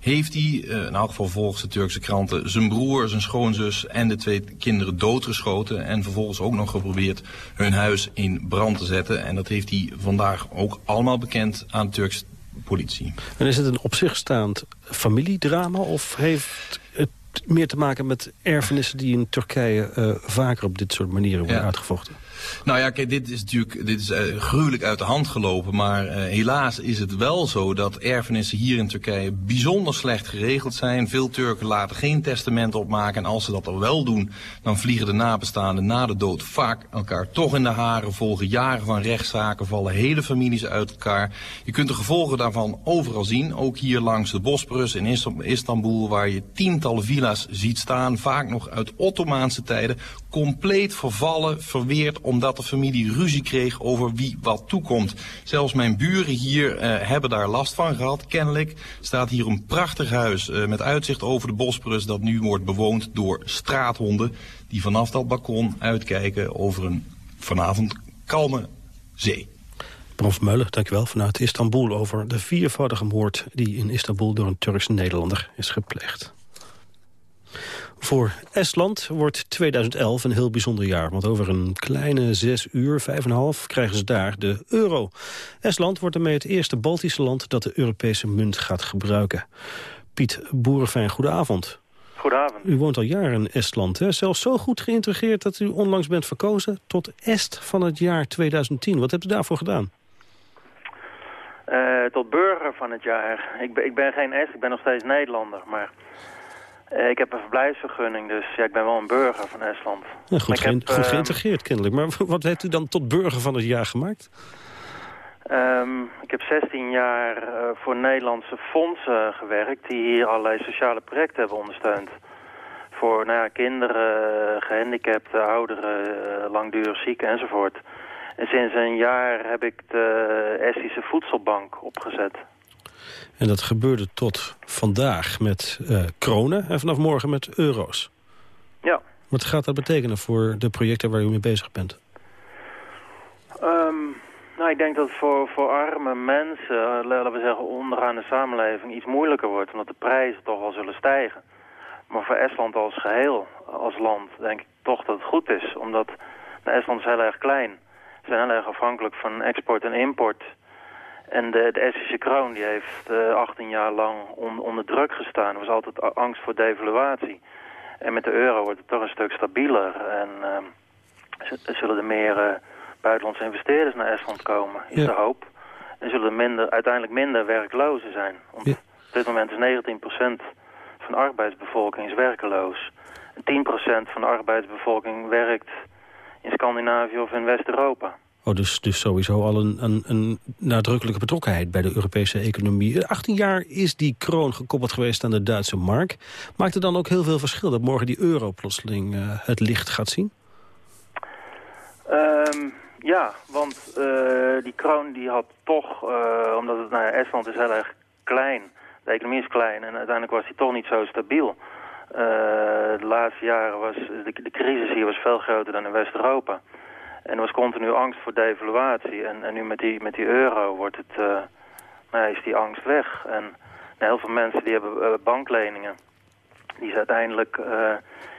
heeft hij, uh, in elk geval volgens de Turkse kranten, zijn broer, zijn schoonzus en de twee kinderen doodgeschoten. En vervolgens ook nog geprobeerd hun huis in brand te zetten. En dat heeft hij vandaag ook allemaal bekend aan de Turkse politie. En is het een op zich staand familiedrama of heeft het meer te maken met erfenissen die in Turkije uh, vaker op dit soort manieren worden ja. uitgevochten? Nou ja, kijk, dit is natuurlijk dit is, uh, gruwelijk uit de hand gelopen. Maar uh, helaas is het wel zo dat erfenissen hier in Turkije bijzonder slecht geregeld zijn. Veel Turken laten geen testament opmaken. En als ze dat al wel doen, dan vliegen de nabestaanden na de dood vaak elkaar toch in de haren. Volgen jaren van rechtszaken, vallen hele families uit elkaar. Je kunt de gevolgen daarvan overal zien. Ook hier langs de Bosporus in Istanbul, waar je tientallen villa's ziet staan. Vaak nog uit Ottomaanse tijden. Compleet vervallen, verweerd, omdat de familie ruzie kreeg over wie wat toekomt. Zelfs mijn buren hier uh, hebben daar last van gehad, kennelijk. staat hier een prachtig huis uh, met uitzicht over de Bosporus... dat nu wordt bewoond door straathonden... die vanaf dat balkon uitkijken over een vanavond kalme zee. Bron Meulen, dankjewel, vanuit Istanbul... over de viervoudige moord die in Istanbul door een Turkse Nederlander is gepleegd. Voor Estland wordt 2011 een heel bijzonder jaar. Want over een kleine zes uur, vijf en een half, krijgen ze daar de euro. Estland wordt ermee het eerste Baltische land dat de Europese munt gaat gebruiken. Piet Boerenfijn, goedenavond. Goedenavond. U woont al jaren in Estland. Hè? Zelfs zo goed geïntegreerd dat u onlangs bent verkozen tot Est van het jaar 2010. Wat hebt u daarvoor gedaan? Uh, tot burger van het jaar. Ik ben, ik ben geen Est, ik ben nog steeds Nederlander. Maar ik heb een verblijfsvergunning, dus ja, ik ben wel een burger van Estland. Ja, goed, ge heb, goed uh, geïntegreerd kennelijk. Maar wat heeft u dan tot burger van het jaar gemaakt? Um, ik heb 16 jaar uh, voor Nederlandse fondsen gewerkt... die hier allerlei sociale projecten hebben ondersteund. Voor nou ja, kinderen, gehandicapten, ouderen, langdurig zieken enzovoort. En sinds een jaar heb ik de Estische Voedselbank opgezet. En dat gebeurde tot vandaag met uh, kronen en vanaf morgen met euro's. Ja. Wat gaat dat betekenen voor de projecten waar u mee bezig bent? Um, nou, ik denk dat het voor, voor arme mensen, laten we zeggen onderaan de samenleving, iets moeilijker wordt. Omdat de prijzen toch wel zullen stijgen. Maar voor Estland als geheel, als land, denk ik toch dat het goed is. Omdat nou, Estland is heel erg klein. Ze zijn heel erg afhankelijk van export en import. En de, de Essische kroon die heeft uh, 18 jaar lang on, onder druk gestaan. Er was altijd angst voor devaluatie. En met de euro wordt het toch een stuk stabieler. En uh, zullen er meer uh, buitenlandse investeerders naar Estland komen, is ja. de hoop. En zullen er minder, uiteindelijk minder werklozen zijn. Want ja. op dit moment is 19% van de arbeidsbevolking is werkeloos. En 10% van de arbeidsbevolking werkt in Scandinavië of in West-Europa. Oh, dus, dus sowieso al een, een, een nadrukkelijke betrokkenheid bij de Europese economie. 18 jaar is die kroon gekoppeld geweest aan de Duitse mark. Maakt het dan ook heel veel verschil dat morgen die euro plotseling uh, het licht gaat zien? Um, ja, want uh, die kroon die had toch, uh, omdat het, ja, Estland is heel erg klein. De economie is klein en uiteindelijk was die toch niet zo stabiel. de laatste jaren was de, de crisis hier was veel groter dan in West-Europa. En er was continu angst voor devaluatie. En, en nu met die, met die euro wordt het, uh, nou, is die angst weg. En nou, heel veel mensen die hebben uh, bankleningen die ze uiteindelijk uh,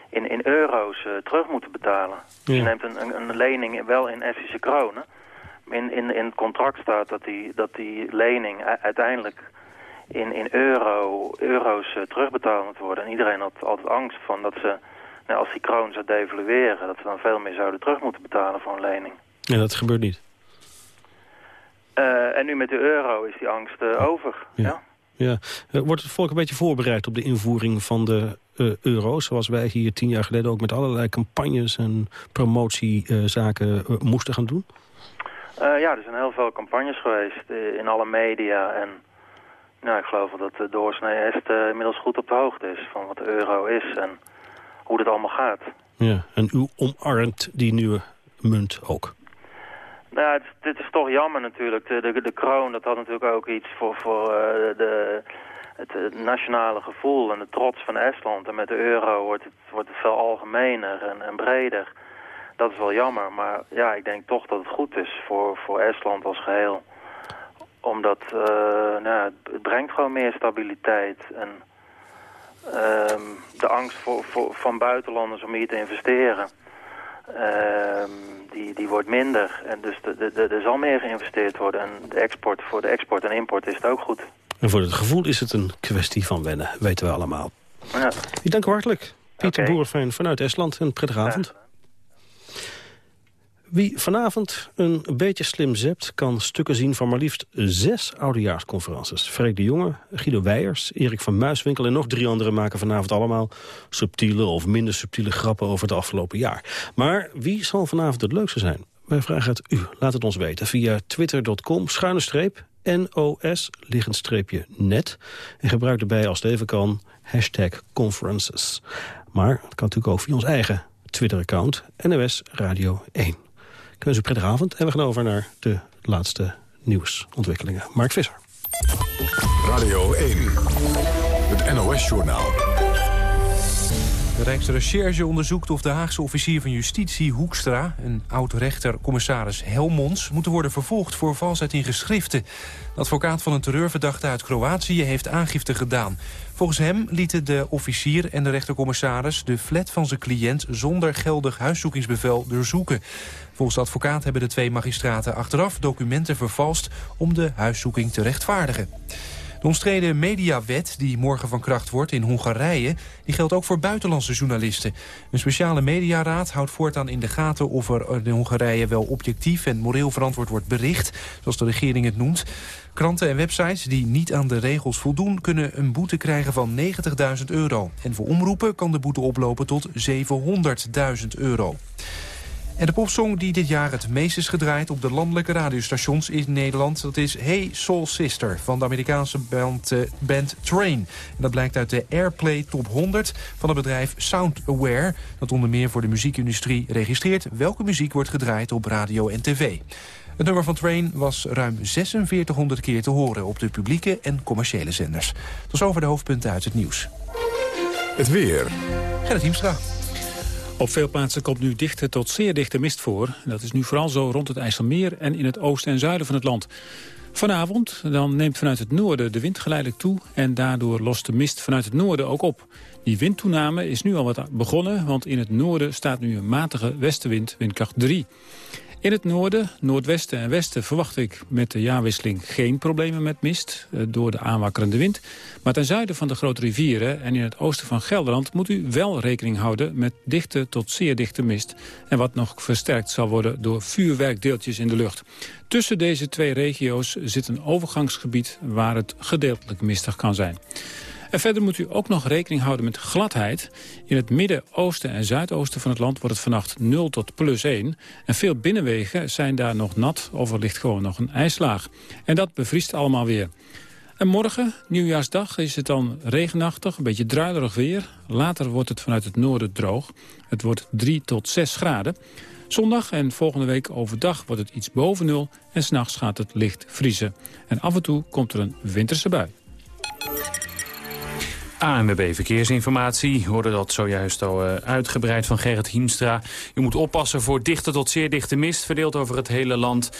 in, in euro's terug moeten betalen. Ja. Dus je neemt een, een, een, lening wel in Essische kronen. In, in, in het contract staat dat die, dat die lening uiteindelijk in, in euro, euro's terugbetaald moet worden. En iedereen had altijd angst van dat ze nou, als die kroon zou devalueren... dat ze dan veel meer zouden terug moeten betalen voor een lening. Ja, dat gebeurt niet. Uh, en nu met de euro is die angst uh, over. Ja. ja. ja. Wordt het volk een beetje voorbereid op de invoering van de uh, euro... zoals wij hier tien jaar geleden ook met allerlei campagnes en promotiezaken moesten gaan doen? ja, er zijn heel veel campagnes geweest in alle media. En nou, ik geloof dat de doorsnee inmiddels goed op de hoogte is van wat de euro is... En, hoe dat allemaal gaat. Ja, en u omarmt die nieuwe munt ook? Nou, het, dit is toch jammer natuurlijk. De, de, de kroon, dat had natuurlijk ook iets voor, voor uh, de, het, het, nationale gevoel en de trots van Estland. En met de euro wordt het, wordt het veel algemener en, en breder. Dat is wel jammer, maar ja, ik denk toch dat het goed is voor, voor Estland als geheel. Omdat uh, nou, het brengt gewoon meer stabiliteit en... Um, de angst voor, voor, van buitenlanders om hier te investeren, um, die, die wordt minder. En dus de, de, de, er zal meer geïnvesteerd worden. En de export, voor de export en import is het ook goed. En voor het gevoel is het een kwestie van wennen, weten we allemaal. Ja. Ik dank u hartelijk. Pieter okay. Vanuit Estland. Een prettige avond. Wie vanavond een beetje slim zept... kan stukken zien van maar liefst zes oudejaarsconferences. Freek de Jonge, Guido Weijers, Erik van Muiswinkel... en nog drie anderen maken vanavond allemaal subtiele of minder subtiele grappen... over het afgelopen jaar. Maar wie zal vanavond het leukste zijn? Wij vragen het u. Laat het ons weten via twitter.com, schuine streep, NOS, liggend streepje net. En gebruik erbij als het even kan, hashtag conferences. Maar het kan natuurlijk ook via ons eigen Twitter-account, NOS Radio 1. Een prettige avond en we gaan over naar de laatste nieuwsontwikkelingen. Mark Visser. Radio 1, het NOS-journaal. Rijksrecherche onderzoekt of de Haagse officier van justitie Hoekstra... en oud-rechter-commissaris Helmonds moeten worden vervolgd voor valsheid in geschriften. De advocaat van een terreurverdachte uit Kroatië heeft aangifte gedaan. Volgens hem lieten de officier en de rechtercommissaris de flat van zijn cliënt zonder geldig huiszoekingsbevel doorzoeken. Volgens de advocaat hebben de twee magistraten achteraf documenten vervalst om de huiszoeking te rechtvaardigen. De omstreden mediawet die morgen van kracht wordt in Hongarije... die geldt ook voor buitenlandse journalisten. Een speciale mediaraad houdt voortaan in de gaten... of er in Hongarije wel objectief en moreel verantwoord wordt bericht... zoals de regering het noemt. Kranten en websites die niet aan de regels voldoen... kunnen een boete krijgen van 90.000 euro. En voor omroepen kan de boete oplopen tot 700.000 euro. En de popsong die dit jaar het meest is gedraaid op de landelijke radiostations in Nederland... dat is Hey Soul Sister van de Amerikaanse band, uh, band Train. En dat blijkt uit de Airplay Top 100 van het bedrijf Sound Aware... dat onder meer voor de muziekindustrie registreert... welke muziek wordt gedraaid op radio en tv. Het nummer van Train was ruim 4600 keer te horen... op de publieke en commerciële zenders. Tot over de hoofdpunten uit het nieuws. Het weer. Gerrit Hiemstra. Op veel plaatsen komt nu dichte tot zeer dichte mist voor. Dat is nu vooral zo rond het IJsselmeer en in het oosten en zuiden van het land. Vanavond dan neemt vanuit het noorden de wind geleidelijk toe... en daardoor lost de mist vanuit het noorden ook op. Die windtoename is nu al wat begonnen... want in het noorden staat nu een matige westenwind, windkracht 3. In het noorden, noordwesten en westen verwacht ik met de jaarwisseling geen problemen met mist eh, door de aanwakkerende wind. Maar ten zuiden van de grote rivieren en in het oosten van Gelderland moet u wel rekening houden met dichte tot zeer dichte mist. En wat nog versterkt zal worden door vuurwerkdeeltjes in de lucht. Tussen deze twee regio's zit een overgangsgebied waar het gedeeltelijk mistig kan zijn. En verder moet u ook nog rekening houden met gladheid. In het midden, oosten en zuidoosten van het land wordt het vannacht 0 tot plus 1. En veel binnenwegen zijn daar nog nat of er ligt gewoon nog een ijslaag. En dat bevriest allemaal weer. En morgen, nieuwjaarsdag, is het dan regenachtig, een beetje druilerig weer. Later wordt het vanuit het noorden droog. Het wordt 3 tot 6 graden. Zondag en volgende week overdag wordt het iets boven nul... en s'nachts gaat het licht vriezen. En af en toe komt er een winterse bui. ANWB Verkeersinformatie. Hoorde dat zojuist al uh, uitgebreid van Gerrit Hiemstra. Je moet oppassen voor dichte tot zeer dichte mist, verdeeld over het hele land.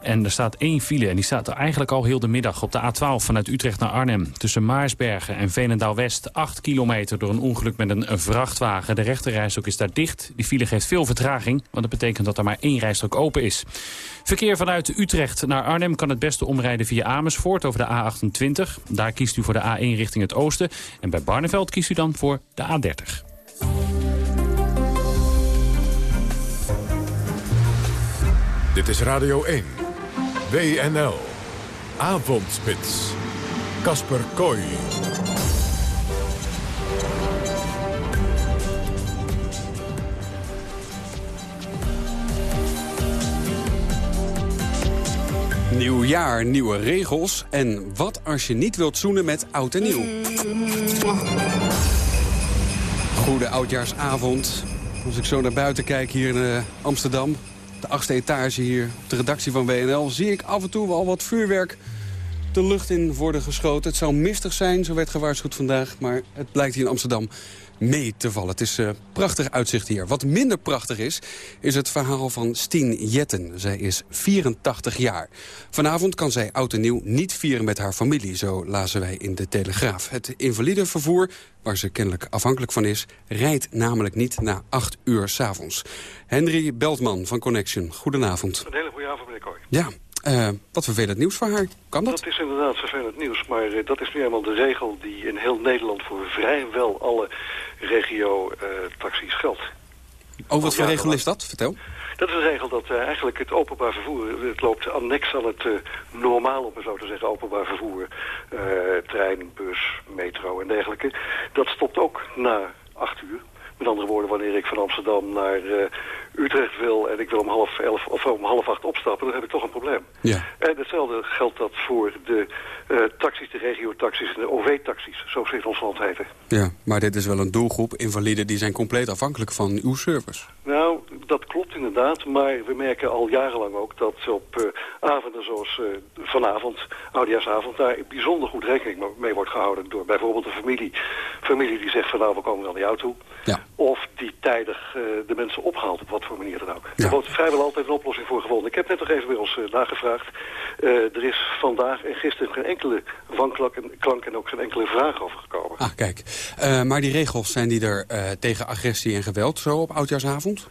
En er staat één file en die staat er eigenlijk al heel de middag op de A12 vanuit Utrecht naar Arnhem. Tussen Maarsbergen en Veenendaal-West, 8 kilometer door een ongeluk met een vrachtwagen. De rechterrijstrook is daar dicht. Die file geeft veel vertraging, want dat betekent dat er maar één rijstrook open is. Verkeer vanuit Utrecht naar Arnhem kan het beste omrijden via Amersfoort over de A28. Daar kiest u voor de A1 richting het oosten. En bij Barneveld kiest u dan voor de A30. Dit is Radio 1. WNL. Avondspits. Kasper Kooi. Nieuw jaar, nieuwe regels. En wat als je niet wilt zoenen met oud en nieuw? Goede oudjaarsavond. Als ik zo naar buiten kijk hier in uh, Amsterdam... de achtste etage hier op de redactie van WNL... zie ik af en toe wel wat vuurwerk de lucht in worden geschoten. Het zou mistig zijn, zo werd gewaarschuwd vandaag. Maar het blijkt hier in Amsterdam mee te vallen. Het is uh, prachtig uitzicht hier. Wat minder prachtig is, is het verhaal van Stien Jetten. Zij is 84 jaar. Vanavond kan zij oud en nieuw niet vieren met haar familie, zo lazen wij in de Telegraaf. Het invalidevervoer, waar ze kennelijk afhankelijk van is, rijdt namelijk niet na 8 uur s'avonds. Henry Beltman van Connection, goedenavond. Een hele goede avond, meneer Kooi. Ja, uh, wat vervelend nieuws voor haar. Kan dat? Dat is inderdaad vervelend nieuws, maar uh, dat is nu eenmaal de regel die in heel Nederland voor vrijwel alle regio-taxis geldt. Oh, wat voor regel is dat? Vertel. Dat is een regel dat uh, eigenlijk het openbaar vervoer, het loopt annex aan het uh, normaal, om het zo te zeggen, openbaar vervoer. Uh, trein, bus, metro en dergelijke. Dat stopt ook na acht uur. Met andere woorden, wanneer ik van Amsterdam naar Utrecht wil en ik wil om half elf of om half acht opstappen, dan heb ik toch een probleem. Ja. En hetzelfde geldt dat voor de uh, taxis, de regio-taxis en de OV-taxis, zo ze in ons land heten. Ja, maar dit is wel een doelgroep. Invaliden die zijn compleet afhankelijk van uw service. Nou, dat klopt inderdaad, maar we merken al jarenlang ook dat op uh, avonden zoals uh, vanavond, oudejaarsavond, daar bijzonder goed rekening mee wordt gehouden door bijvoorbeeld een familie. Familie die zegt van nou, we komen wel naar jou toe. Ja. Of die tijdig de mensen ophaalt op wat voor manier dan ook. Ja. Er wordt vrijwel altijd een oplossing voor gevonden. Ik heb net nog even bij ons nagevraagd. er is vandaag en gisteren geen enkele wanklank en, klank en ook geen enkele vraag over gekomen. Ah, kijk. Maar die regels, zijn die er tegen agressie en geweld zo op Oudjaarsavond?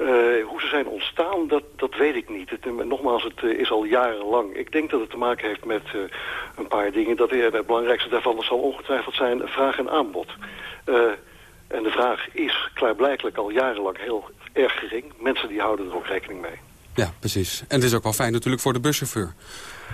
Uh, hoe ze zijn ontstaan, dat, dat weet ik niet. Het, nogmaals, het is al jarenlang. Ik denk dat het te maken heeft met een paar dingen. Dat het belangrijkste daarvan zal ongetwijfeld zijn vraag en aanbod. en de vraag is klaarblijkelijk al jarenlang heel erg gering. Mensen die houden er ook rekening mee. Ja, precies. En het is ook wel fijn natuurlijk voor de buschauffeur.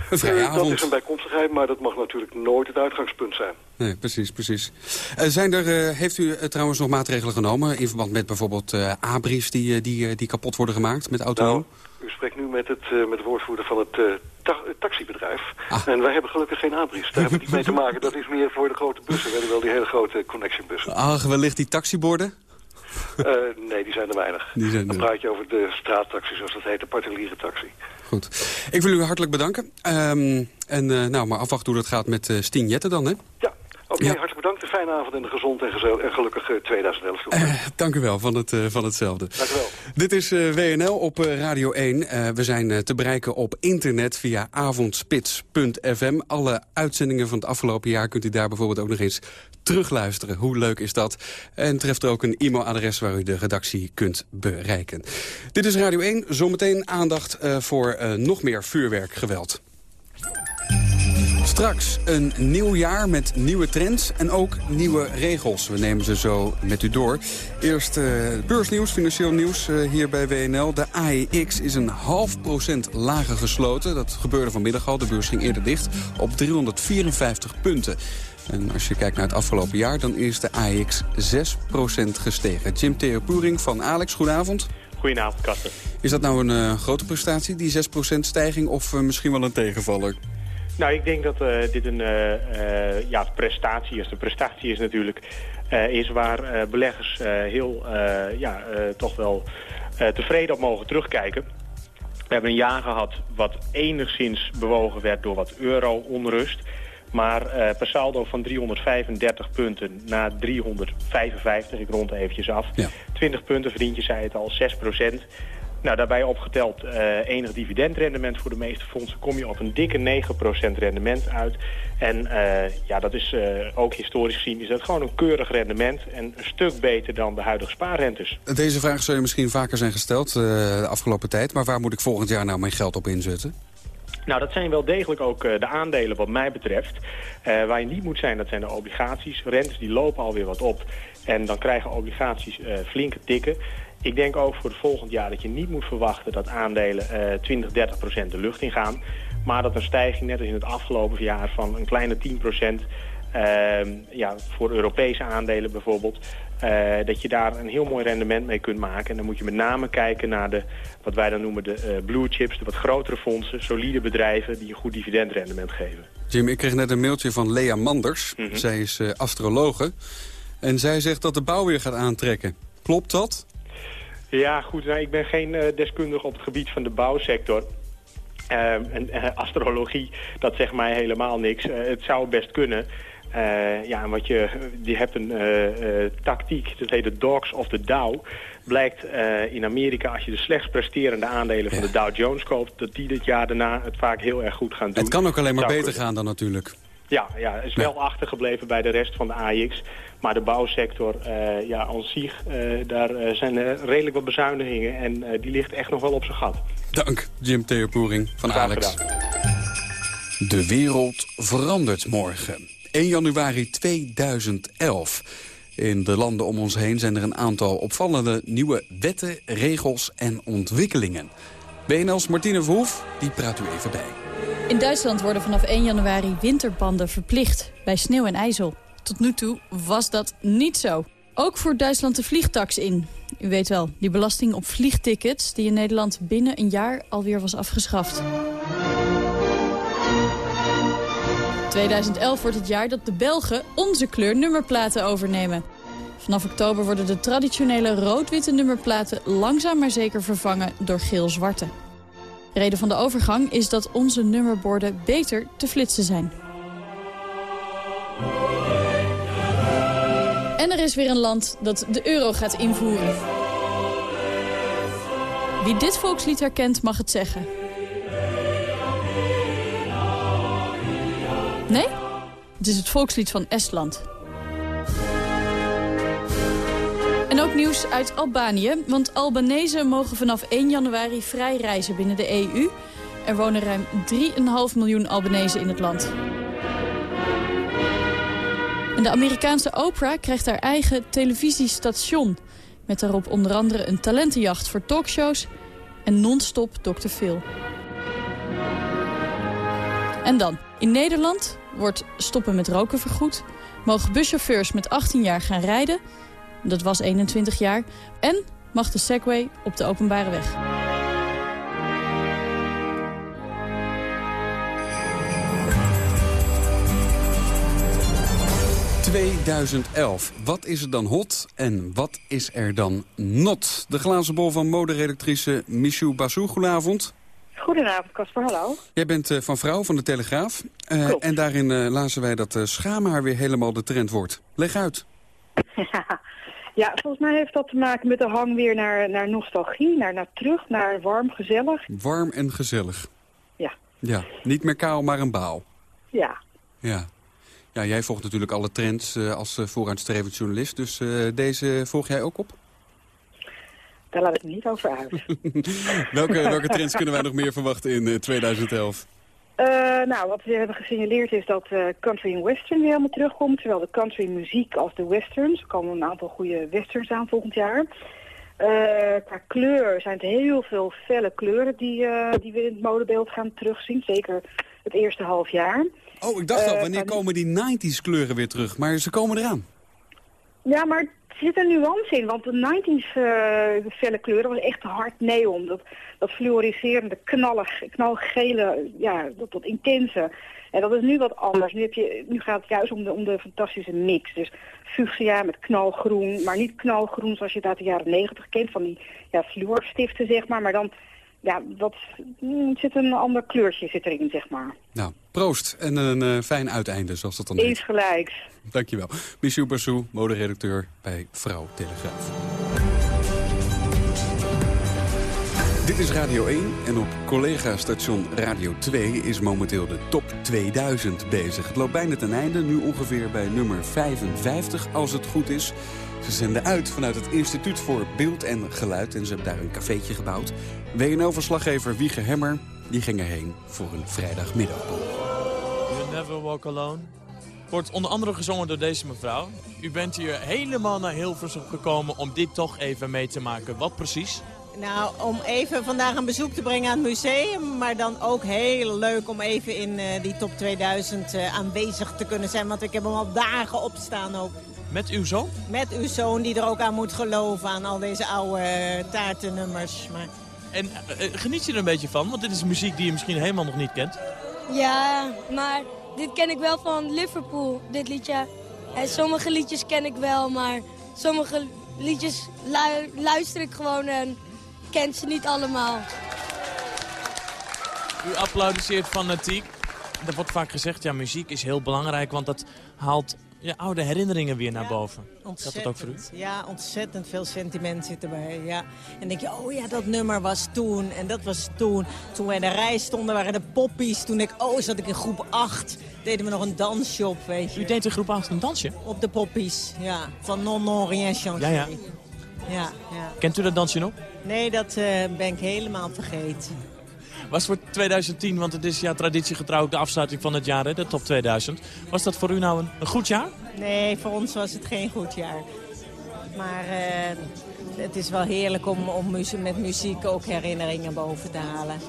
Een vrije uh, avond. Dat is een bijkomstigheid, maar dat mag natuurlijk nooit het uitgangspunt zijn. Nee, precies, precies. Uh, zijn er, uh, heeft u trouwens nog maatregelen genomen... in verband met bijvoorbeeld abris die, die, die kapot worden gemaakt met autonoom? Nou, u spreekt nu met, het, met de woordvoerder van het ta taxibedrijf. Ah. En wij hebben gelukkig geen abris. Daar hebben we niet mee te maken. Dat is meer voor de grote bussen. We hebben wel die hele grote connectionbussen. Ah, wellicht die taxiborden? Uh, nee, die zijn er weinig. Die zijn Dan praat je over de straattaxi, zoals dat heet, de particuliere taxi. Goed. Ik wil u hartelijk bedanken. Um, en uh, nou, maar afwachten hoe dat gaat met uh, Stien Jetten dan, hè? Ja. Oké, okay, ja. hartelijk bedankt. Een fijne avond en een gezond en, en gelukkig 2011. dank u wel, van, het, van hetzelfde. Dank u wel. Dit is WNL op Radio 1. we zijn te bereiken op internet via avondspits.fm. Alle uitzendingen van het afgelopen jaar kunt u daar bijvoorbeeld ook nog eens terugluisteren. Hoe leuk is dat? En treft er ook een e-mailadres waar u de redactie kunt bereiken. Dit is Radio 1. Zometeen aandacht uh, voor uh, nog meer vuurwerkgeweld. Straks een nieuw jaar met nieuwe trends en ook nieuwe regels. We nemen ze zo met u door. Eerst uh, beursnieuws, financieel nieuws hier bij WNL. De AEX is een half procent lager gesloten. Dat gebeurde vanmiddag al. De beurs ging eerder dicht op 354 punten. En als je kijkt naar het afgelopen jaar, dan is de AX 6% gestegen. Jim Theo Poering van Alex, goedenavond. Goedenavond, Kasten. Is dat nou een uh, grote prestatie, die 6% stijging, of uh, misschien wel een tegenvaller? Nou, ik denk dat uh, dit een ja, prestatie is. De prestatie is natuurlijk is waar beleggers heel, ja, toch wel tevreden op mogen terugkijken. We hebben een jaar gehad wat enigszins bewogen werd door wat euro-onrust... Maar uh, per saldo van 335 punten naar 355, ik rond eventjes af. Ja. 20 punten verdient je, zei het al, 6 procent. Nou, daarbij opgeteld uh, enig dividendrendement voor de meeste fondsen... kom je op een dikke 9% rendement uit. En uh, ja, dat is ook historisch gezien is dat gewoon een keurig rendement... en een stuk beter dan de huidige spaarrentes. Deze vraag zou je misschien vaker zijn gesteld de afgelopen tijd... maar waar moet ik volgend jaar nou mijn geld op inzetten? Nou, dat zijn wel degelijk ook uh, de aandelen wat mij betreft. Uh, waar je niet moet zijn, dat zijn de obligaties. Rentes die lopen alweer wat op. En dan krijgen obligaties uh, flinke tikken. Ik denk ook voor het volgend jaar dat je niet moet verwachten dat aandelen 20, 30 procent de lucht in gaan. Maar dat een stijging, net als in het afgelopen jaar, van een kleine 10 procent... ja, voor Europese aandelen bijvoorbeeld... Uh, dat je daar een heel mooi rendement mee kunt maken. En dan moet je met name kijken naar de, wat wij dan noemen de uh, blue chips, de wat grotere fondsen, solide bedrijven die een goed dividendrendement geven. Jim, ik kreeg net een mailtje van Lea Manders. Mm -hmm. Zij is uh, astrologe. En zij zegt dat de bouw weer gaat aantrekken. Klopt dat? Ja, goed. Nou, ik ben geen deskundige op het gebied van de bouwsector. en astrologie, dat zegt mij helemaal niks. het zou best kunnen. Uh, ja, wat je, je hebt een uh, uh, tactiek, dat heet de Dogs of the Dow. Blijkt in Amerika, als je de slechts presterende aandelen van de Dow Jones koopt... dat die dit jaar daarna het vaak heel erg goed gaan doen. Het kan ook alleen maar beter gaan dan natuurlijk. Ja, ja, is wel achtergebleven bij de rest van de AX. Maar de bouwsector, ja, aan zich, daar zijn redelijk wat bezuinigingen... en die ligt echt nog wel op zijn gat. Dank, Jim Theopoering van Graag Alex. Gedaan. De wereld verandert morgen. 1 januari 2011. In de landen om ons heen zijn er een aantal opvallende nieuwe wetten, regels en ontwikkelingen. WNL's Martine Verhoef, die praat u even bij. In Duitsland worden vanaf 1 januari winterbanden verplicht bij sneeuw en ijzel. Tot nu toe was dat niet zo. Ook voert Duitsland de vliegtax in. U weet wel, die belasting op vliegtickets die in Nederland binnen een jaar alweer was afgeschaft. 2011 wordt het jaar dat de Belgen onze kleur nummerplaten overnemen. Vanaf oktober worden de traditionele rood-witte nummerplaten langzaam maar zeker vervangen door geel-zwarte. Reden van de overgang is dat onze nummerborden beter te flitsen zijn. En er is weer een land dat de euro gaat invoeren. Wie dit volkslied herkent mag het zeggen. Nee? Het is het volkslied van Estland. En ook nieuws uit Albanië, want Albanese mogen vanaf 1 januari vrij reizen binnen de EU. Er wonen ruim 3,5 miljoen Albanese in het land. En de Amerikaanse Oprah krijgt haar eigen televisiestation... met daarop onder andere een talentenjacht voor talkshows... en non-stop Dr. Phil. En dan, in Nederland wordt stoppen met roken vergoed... mogen buschauffeurs met 18 jaar gaan rijden... dat was 21 jaar... en mag de Segway op de openbare weg. 2011. Wat is er dan hot en wat is er dan not? De glazen bol van moderedactrice Michou Bassou. Goedenavond. Goedenavond, Casper. Hallo. Jij bent uh, van Vrouw van de Telegraaf. Uh, en daarin uh, lazen wij dat schaamhaar weer helemaal de trend wordt. Leg uit. Ja. (laughs) ja, volgens mij heeft dat te maken met de hang weer naar, naar nostalgie, naar, naar terug, naar warm, gezellig. Warm en gezellig. Ja. Ja, niet meer kaal, maar een baal. Ja. Ja. Ja, jij volgt natuurlijk alle trends als vooruitstrevend journalist. Dus deze volg jij ook op? Daar laat ik niet over uit. (laughs) welke, welke trends kunnen wij nog meer verwachten in 2011? nou, wat we hebben gesignaleerd is dat country en western weer helemaal terugkomt. Zowel de country muziek als de westerns. Er komen een aantal goede westerns aan volgend jaar. qua kleur zijn het heel veel felle kleuren die, die we in het modebeeld gaan terugzien. Zeker het eerste half jaar. Oh, ik dacht al, wanneer komen die 90s kleuren weer terug? Maar ze komen eraan. Ja, maar er zit een nuance in. Want de 90s uh, felle kleuren was echt hard neon. Dat, dat fluoriserende, knallig, knalgele, ja, dat, dat intense. En dat is nu wat anders. Nu, heb je, nu gaat het juist om de, om de fantastische mix. Dus fuchsia met knalgroen, maar niet knalgroen zoals je het uit de jaren 90 kent. Van die ja, fluorstiften, zeg maar. Maar dan ja, dat mm, zit een ander kleurtje zit erin, zeg maar. Nou, proost en een uh, fijn uiteinde, zoals dat dan heet. Eens gelijks. Dankjewel. Michou Bassou, moderedacteur bij Vrouw Telegraaf. Dit is Radio 1 en op collega-station Radio 2 is momenteel de top 2000 bezig. Het loopt bijna ten einde, nu ongeveer bij nummer 55 als het goed is. Ze zenden uit vanuit het Instituut voor Beeld en Geluid en ze hebben daar een cafeetje gebouwd. WNL-verslaggever Wiege Hemmer die ging erheen voor een vrijdagmiddagborrel. You never walk alone. Wordt onder andere gezongen door deze mevrouw. U bent hier helemaal naar Hilversum gekomen om dit toch even mee te maken. Wat precies? Nou, om even vandaag een bezoek te brengen aan het museum. Maar dan ook heel leuk om even in uh, die top 2000 uh, aanwezig te kunnen zijn. Want ik heb hem al dagen opstaan ook. Met uw zoon? Met uw zoon die er ook aan moet geloven aan al deze oude uh, taartennummers. Maar... En geniet je er een beetje van? Want dit is muziek die je misschien helemaal nog niet kent. Ja, maar dit ken ik wel van Liverpool, dit liedje. En sommige liedjes ken ik wel, maar sommige liedjes lu luister ik gewoon en ken ze niet allemaal. U applaudisseert fanatiek. Er wordt vaak gezegd, ja, muziek is heel belangrijk, want dat haalt ja, oude herinneringen weer naar boven. Ontzettend. Dat ook voor u? Ja, ontzettend veel sentiment zit erbij. Ja. En denk je, oh ja, dat nummer was toen en dat was toen. Toen wij in de rij stonden waren de poppies. Toen ik, oh, zat ik in groep 8. Deden we nog een dansje op, weet je. U deed in groep 8 een dansje? Op de poppies, ja. Van Non Non Rien Changé. Ja, ja. Ja, ja. Kent u dat dansje nog? Nee, dat uh, ben ik helemaal vergeten. Was voor 2010, want het is ja, traditiegetrouw de afsluiting van het jaar, hè, de top 2000. Was dat voor u nou een, een goed jaar? Nee, voor ons was het geen goed jaar. Maar eh, het is wel heerlijk om, om met muziek ook herinneringen boven te halen.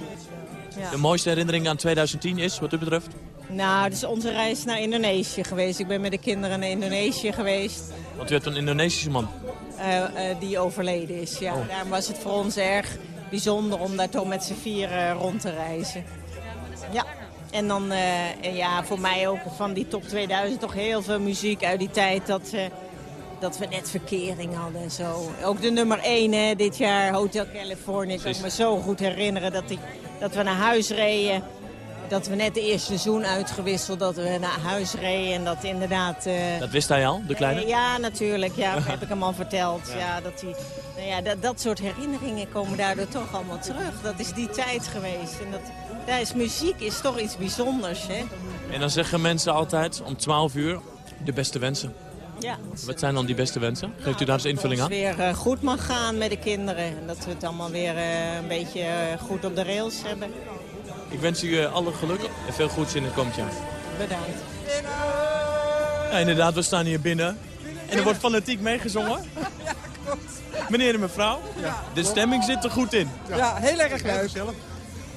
Ja. De mooiste herinnering aan 2010 is, wat u betreft? Nou, het is onze reis naar Indonesië geweest. Ik ben met de kinderen naar Indonesië geweest. Want u hebt een Indonesische man. Eh, eh, die overleden is. Ja. Oh. Daarom was het voor ons erg bijzonder om daar toch met z'n vieren rond te reizen. Ja. En dan, eh, ja, voor mij ook van die top 2000 toch heel veel muziek uit die tijd dat, eh, dat we net verkering hadden en zo. Ook de nummer 1 hè, dit jaar, Hotel California. Ik kan me zo goed herinneren dat, ik, dat we naar huis reden. Dat we net de eerste seizoen uitgewisseld, dat we naar huis reden en dat inderdaad... eh, Dat wist hij al, de kleine? eh, ja, natuurlijk. Ja, (laughs) dat heb ik hem al verteld. Ja. dat, die, nou ja, dat, dat soort herinneringen komen daardoor toch allemaal terug. Dat is die tijd geweest. En dat, daar is muziek is toch iets bijzonders. Hè? En dan zeggen mensen altijd om 12 uur de beste wensen. Ja. Wat zijn dan die beste wensen? Geeft u daar eens invulling Dat aan? het weer eh, goed mag gaan met de kinderen. En dat we het allemaal weer een beetje goed op de rails hebben. Ik wens u eh, alle geluk en veel goeds in het komend jaar. Bedankt. Ja, inderdaad, we staan hier binnen. En er wordt fanatiek meegezongen. (laughs) Meneer en mevrouw, de stemming zit er goed in. Ja, heel erg leuk.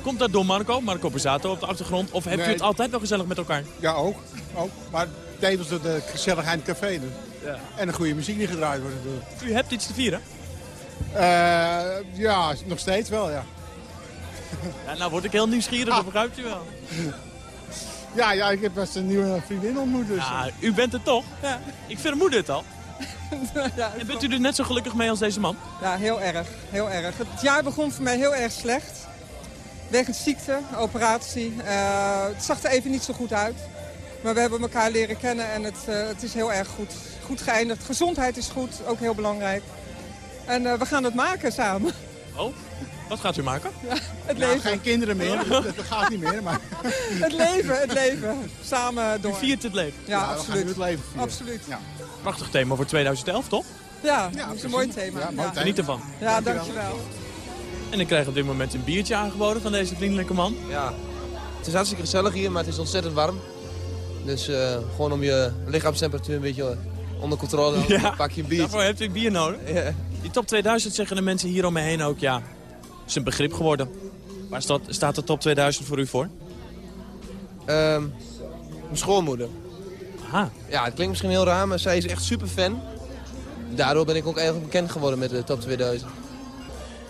Komt dat door Marco, Marco Pesato op de achtergrond? Of hebt u het altijd nog gezellig met elkaar? Ja, ook. ook. Maar tevens de, de gezelligheid in het café. Dus. Ja. En een goede muziek die gedraaid wordt natuurlijk. U hebt iets te vieren? Eh, ja, nog steeds wel, ja. Ja, nou word ik heel nieuwsgierig, dat begrijpt u wel. Ja, ja, ik heb best een nieuwe vriendin ontmoet. Dus. Ja, u bent het toch? Ja. Ik vermoed het al. (laughs) en bent u er net zo gelukkig mee als deze man? Ja, heel erg. Heel erg. Het jaar begon voor mij heel erg slecht. Wegens ziekte, operatie. Eh, het zag er even niet zo goed uit. Maar we hebben elkaar leren kennen en het, eh, het is heel erg goed, goed geëindigd. Gezondheid is goed, ook heel belangrijk. En eh, we gaan het maken samen. Oh, wat gaat u maken? Ja, het Nou, leven. geen kinderen meer, dat, dat gaat niet meer. Maar... (laughs) Het leven, het leven. Samen door. U viert het leven? Ja, Ja, absoluut. nu het leven vieren. Absoluut. Ja. Prachtig thema voor 2011, toch? Ja, dat is een mooi thema. Ja, mooi Geniet ervan. Ja, dankjewel. En ik krijg op dit moment een biertje aangeboden van deze vriendelijke man. Ja, het is hartstikke gezellig hier, maar het is ontzettend warm. Dus eh, gewoon om je lichaamstemperatuur een beetje onder controle te houden, Ja, pak je een biertje. Daarvoor hebt u bier nodig. Ja. Die top 2000 zeggen de mensen hier om me heen ook, ja, is een begrip geworden. Waar staat, staat de top 2000 voor u voor? Ehm, mijn schoonmoeder. Aha. Ja, het klinkt misschien heel raar, maar zij is echt super fan. Daardoor ben ik ook eigenlijk bekend geworden met de top 2000.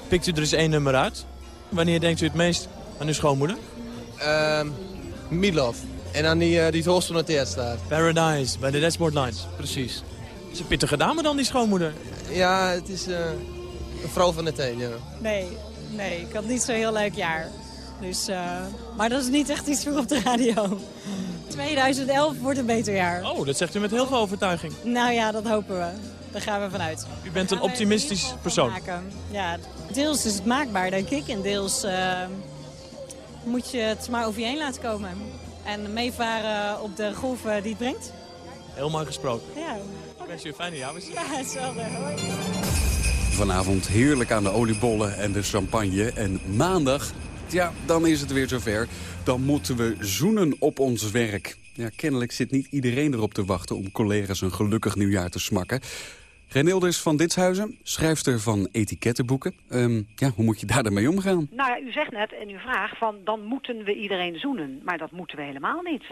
Pikt u er eens één nummer uit? Wanneer denkt u het meest aan uw schoonmoeder? Ehm Meatloaf. En dan die, eh, die het hoogst genoteerd staat. Paradise, bij de Dashboard Lines. Precies. Is een pittige dame dan, die schoonmoeder? Ja, het is eh, een vrouw van de teen, ja. Nee, nee, ik had niet zo'n heel leuk jaar. Dus, eh, maar dat is niet echt iets voor op de radio. 2011 wordt een beter jaar. Oh, dat zegt u met heel veel overtuiging. Nou ja, dat hopen we. Daar gaan we vanuit. U bent een optimistisch persoon. Ja, deels is het maakbaar, denk ik. En deels eh, moet je het maar over je heen laten komen. En meevaren op de golven die het brengt. Heel mooi gesproken. Ja, Ik wens u een fijne jaarwisseling. ja hetzelfde. Hoi. Vanavond heerlijk aan de oliebollen en de champagne. En maandag, ja, dan is het weer zover. Dan moeten we zoenen op ons werk. Ja, kennelijk zit niet iedereen erop te wachten om collega's een gelukkig nieuwjaar te smakken. Renilders van Ditshuizen, schrijfster van etikettenboeken. Ehm, ja, hoe moet je daar dan mee omgaan? Nou, ja, u zegt net in uw vraag van dan moeten we iedereen zoenen. Maar dat moeten we helemaal niet.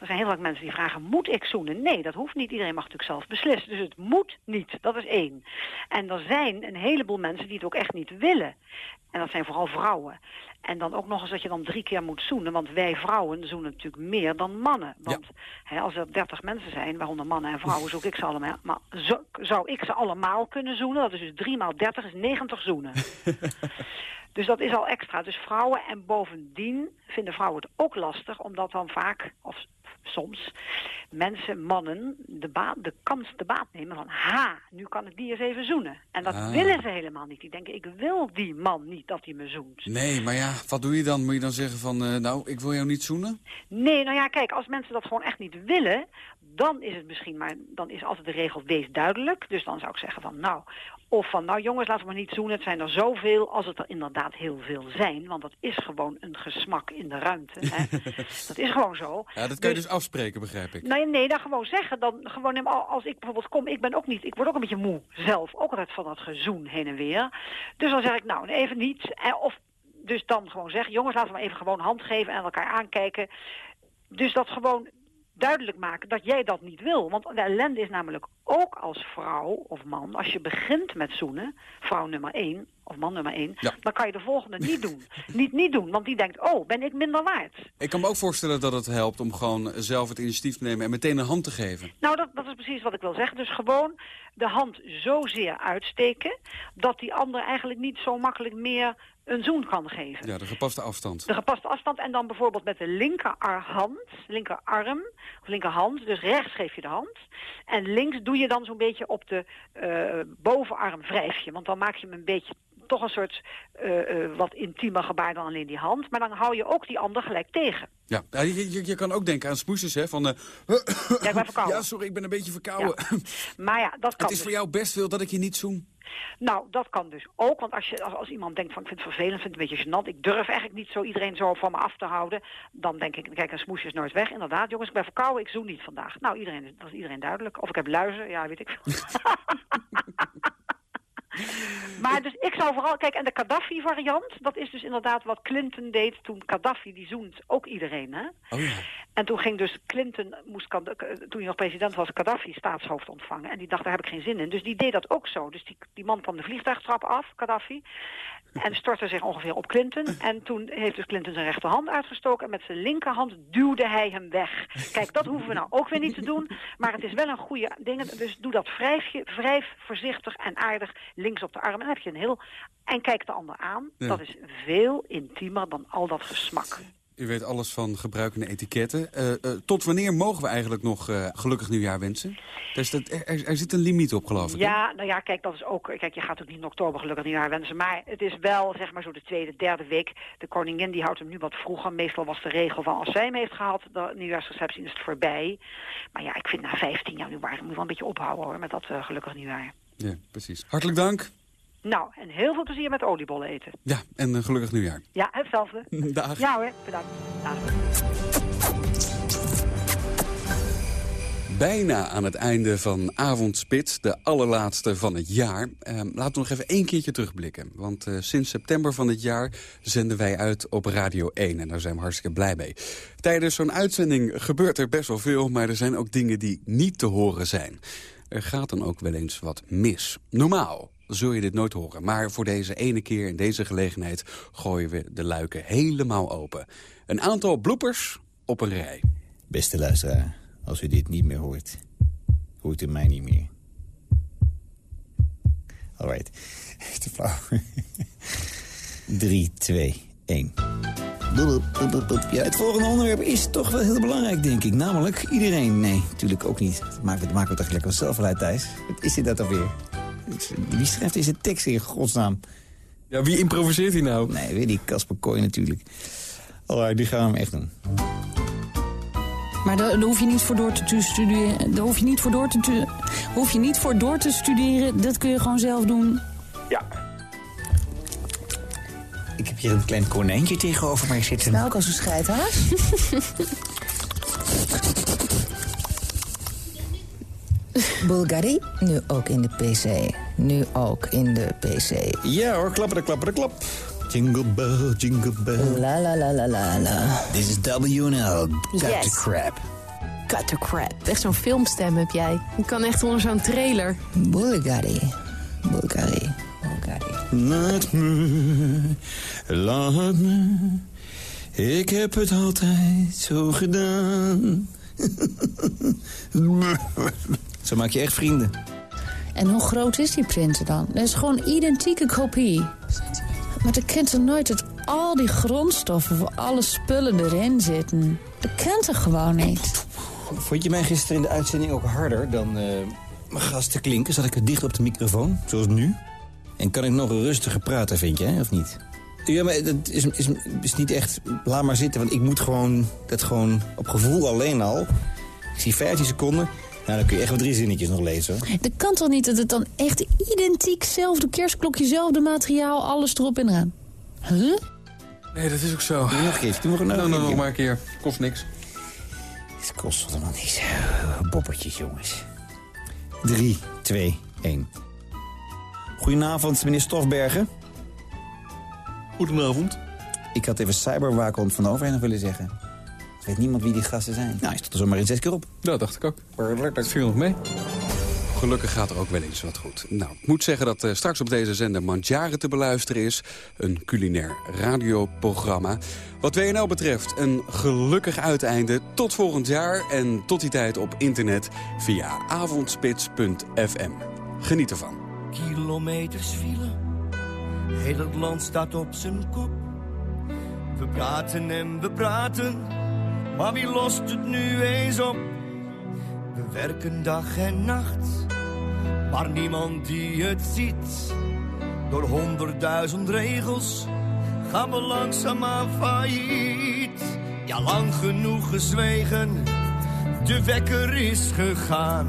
Er zijn heel veel mensen die vragen, moet ik zoenen? Nee, dat hoeft niet. Iedereen mag natuurlijk zelf beslissen. Dus het moet niet. Dat is één. En er zijn een heleboel mensen die het ook echt niet willen. En dat zijn vooral vrouwen. En dan ook nog eens dat je dan drie keer moet zoenen. Want wij vrouwen zoenen natuurlijk meer dan mannen. Want hè, als er dertig mensen zijn, waaronder mannen en vrouwen, zoek ik ze allemaal. Maar zo, zou ik ze allemaal kunnen zoenen? Dat is dus drie maal dertig is 90 zoenen. (laughs) Dus dat is al extra. Dus vrouwen en bovendien vinden vrouwen het ook lastig, omdat dan vaak, of soms, mensen, mannen, de, baat, de kans de baat nemen van, ha, nu kan ik die eens even zoenen. En dat Ah. willen ze helemaal niet. Die denken, ik wil die man niet dat hij me zoent. Nee, maar ja, wat doe je dan? Moet je dan zeggen van, eh, nou, ik wil jou niet zoenen? Nee, nou ja, kijk, als mensen dat gewoon echt niet willen, dan is het misschien, maar dan is altijd de regel wees duidelijk. Dus dan zou ik zeggen van, nou, Of van, nou jongens, laten we maar niet zoenen. Het zijn er zoveel, als het er inderdaad heel veel zijn. Want dat is gewoon een gesmak in de ruimte. Hè. (laughs) dat is gewoon zo. Ja, dat kan je dus afspreken, begrijp ik. Nee, nee, dan gewoon zeggen. Dan gewoon, als ik bijvoorbeeld kom, ik ben ook niet, ik word ook een beetje moe zelf. Ook altijd van dat gezoen heen en weer. Dus dan zeg ik, nou, even niet. Eh, Of dus dan gewoon zeggen, jongens, laten we maar even gewoon hand geven en elkaar aankijken. Dus dat gewoon duidelijk maken dat jij dat niet wil. Want de ellende is namelijk ook als vrouw of man, als je begint met zoenen, vrouw nummer één of man nummer één, dan kan je de volgende niet doen. (laughs) niet niet doen, want die denkt, oh, ben ik minder waard? Ik kan me ook voorstellen dat het helpt om gewoon zelf het initiatief te nemen en meteen een hand te geven. Nou, dat, dat is precies wat ik wil zeggen. Dus gewoon de hand zozeer uitsteken... dat die ander eigenlijk niet zo makkelijk meer een zoen kan geven. Ja, de gepaste afstand. De gepaste afstand en dan bijvoorbeeld met de linkerhand, linkerarm of linkerhand. Dus rechts geef je de hand. En links doe je dan zo'n beetje op de eh, bovenarm wrijf je. Want dan maak je hem een beetje toch een soort eh, eh, wat intiemer gebaar dan alleen die hand. Maar dan hou je ook die ander gelijk tegen. Ja, ja, je, je, je kan ook denken aan smoesjes, hè? Van, Ja, ik ben (laughs) verkouden. ja, sorry, ik ben een beetje verkouden. Maar ja, dat (laughs) kan Het is dus. voor jou best veel dat ik je niet zoen. Nou, dat kan dus ook. Want als, je, als, als iemand denkt van ik vind het vervelend, vind het een beetje gênant. Ik durf eigenlijk niet zo iedereen zo van me af te houden. Dan denk ik, kijk, een smoesje is nooit weg. Inderdaad, jongens, ik ben verkouden, ik zoen niet vandaag. Nou, iedereen, dat is iedereen duidelijk. Of ik heb luizen, ja, weet ik veel. (laughs) (laughs) maar dus ik zou vooral, kijk, en de Gaddafi-variant, dat is dus inderdaad wat Clinton deed toen Gaddafi, die zoent ook iedereen, hè? Oh ja. En toen ging dus Clinton, moest, eh, toen hij nog president was, Gaddafi staatshoofd ontvangen. En die dacht, daar heb ik geen zin in. Dus die deed dat ook zo. Dus die, die man kwam de vliegtuigtrap af, Gaddafi. En stortte zich ongeveer op Clinton. En toen heeft dus Clinton zijn rechterhand uitgestoken. En met zijn linkerhand duwde hij hem weg. Kijk, dat hoeven we nou ook weer niet te doen. Maar het is wel een goede ding. Dus doe dat wrijfje, wrijf voorzichtig en aardig links op de arm. En dan heb je een heel... En kijk de ander aan. Ja. Dat is veel intiemer dan al dat gesmak. U weet alles van gebruikende etiketten. Eh, eh, tot wanneer mogen we eigenlijk nog eh, gelukkig nieuwjaar wensen? Dus dat, er, er- zit een limiet op, geloof ik. hè? Ja, nou ja, kijk, dat is ook. Kijk, je gaat ook niet in oktober gelukkig nieuwjaar wensen. Maar het is wel, zeg maar, zo de tweede, derde week. De koningin die houdt hem nu wat vroeger. Meestal was de regel van als zij hem heeft gehad, de nieuwjaarsreceptie is het voorbij. Maar ja, ik vind na 15 januari moet je wel een beetje ophouden hoor, met dat gelukkig nieuwjaar. Ja, precies. Hartelijk dank. Nou, en heel veel plezier met oliebollen eten. Ja, en een gelukkig nieuwjaar. Ja, hetzelfde. (laughs) Dag. Ja hoor, bedankt. Dag. Bijna aan het einde van Avondspits, de allerlaatste van het jaar. Eh, laten we nog even één keertje terugblikken. Want eh, sinds september van dit jaar zenden wij uit op Radio 1. En daar zijn we hartstikke blij mee. Tijdens zo'n uitzending gebeurt er best wel veel... maar er zijn ook dingen die niet te horen zijn. Er gaat dan ook wel eens wat mis. Normaal zul je dit nooit horen. Maar voor deze ene keer in deze gelegenheid gooien we de luiken helemaal open. Een aantal bloepers op een rij. Beste luisteraar, als u dit niet meer hoort, hoort u mij niet meer. Alright, te flauw. 3, 2, 1. Ja, het volgende onderwerp is toch wel heel belangrijk, denk ik. Namelijk iedereen. Nee, natuurlijk ook niet. Dat maken we, dat maken we toch lekker zelf wel uit, Thijs. Wat is dit dat alweer? Wie schrijft deze tekst in godsnaam? Ja, wie improviseert hij nou? Nee, weer die Casper Kooi natuurlijk. Alright, die gaan we hem echt doen. Maar daar, daar hoef je niet voor door te, studeren. Daar hoef je niet voor door te- hoef je niet voor door te studeren. Dat kun je gewoon zelf doen. Ja. Ik heb hier een klein konijntje tegenover mij zitten. Nou, ook als een scheidhaas. (laughs) Bulgari, nu ook in de PC. Nu ook in de PC. Ja hoor, klapperde, klapperde, klap. Jingle bell, jingle bell. La la la la la la. Dit is WNL. Cut Yes. the crap. Cut the crap. Echt zo'n filmstem heb jij. Je kan echt onder zo'n trailer. Bulgari. Bulgari. Bulgari. Laat me, laat me. Ik heb het altijd zo gedaan. (laughs) zo maak je echt vrienden. En hoe groot is die printer dan? Dat is gewoon identieke kopie. Maar dat kent er nooit dat al die grondstoffen voor alle spullen erin zitten. Dat kent er gewoon niet. Vond je mij gisteren in de uitzending ook harder dan eh, mijn gasten klinken? Zat ik er dicht op de microfoon, zoals nu? En kan ik nog rustiger praten, vind je, hè? of niet? Ja, maar dat is, is, is niet echt... Laat maar zitten, want ik moet gewoon... dat gewoon op gevoel alleen al... Ik zie 15 seconden... Nou, dan kun je echt wat drie zinnetjes nog lezen, hoor. Dat kan toch niet dat het dan echt identiek zelfde kerstklokje, zelfde materiaal, alles erop en eraan. Huh? Nee, dat is ook zo. Doe nog een keertje, doe nog een Nou, nog nou, nog maar een keer. Kost niks. Het kost wat allemaal niet. Boppertjes, jongens. 3, 2, 1. Goedenavond, meneer Stofbergen. Goedenavond. Ik had even cyberwaakhond van de overheid nog willen zeggen. Weet niemand wie die gasten zijn? Nou, is tot er zomaar in zes keer op. Ja, dacht ik ook. Dat viel nog mee. Gelukkig gaat er ook wel eens wat goed. Nou, ik moet zeggen dat eh, straks op deze zender Mandjaren te beluisteren is. Een culinair radioprogramma. Wat WNL betreft een gelukkig uiteinde. Tot volgend jaar en tot die tijd op internet via avondspits.fm. Geniet ervan. Kilometers file, heel het land staat op zijn kop. We praten en we praten, maar wie lost het nu eens op? We werken dag en nacht, maar niemand die het ziet. Door honderdduizend regels gaan we langzaamaan failliet. Ja, lang genoeg gezwegen, de wekker is gegaan.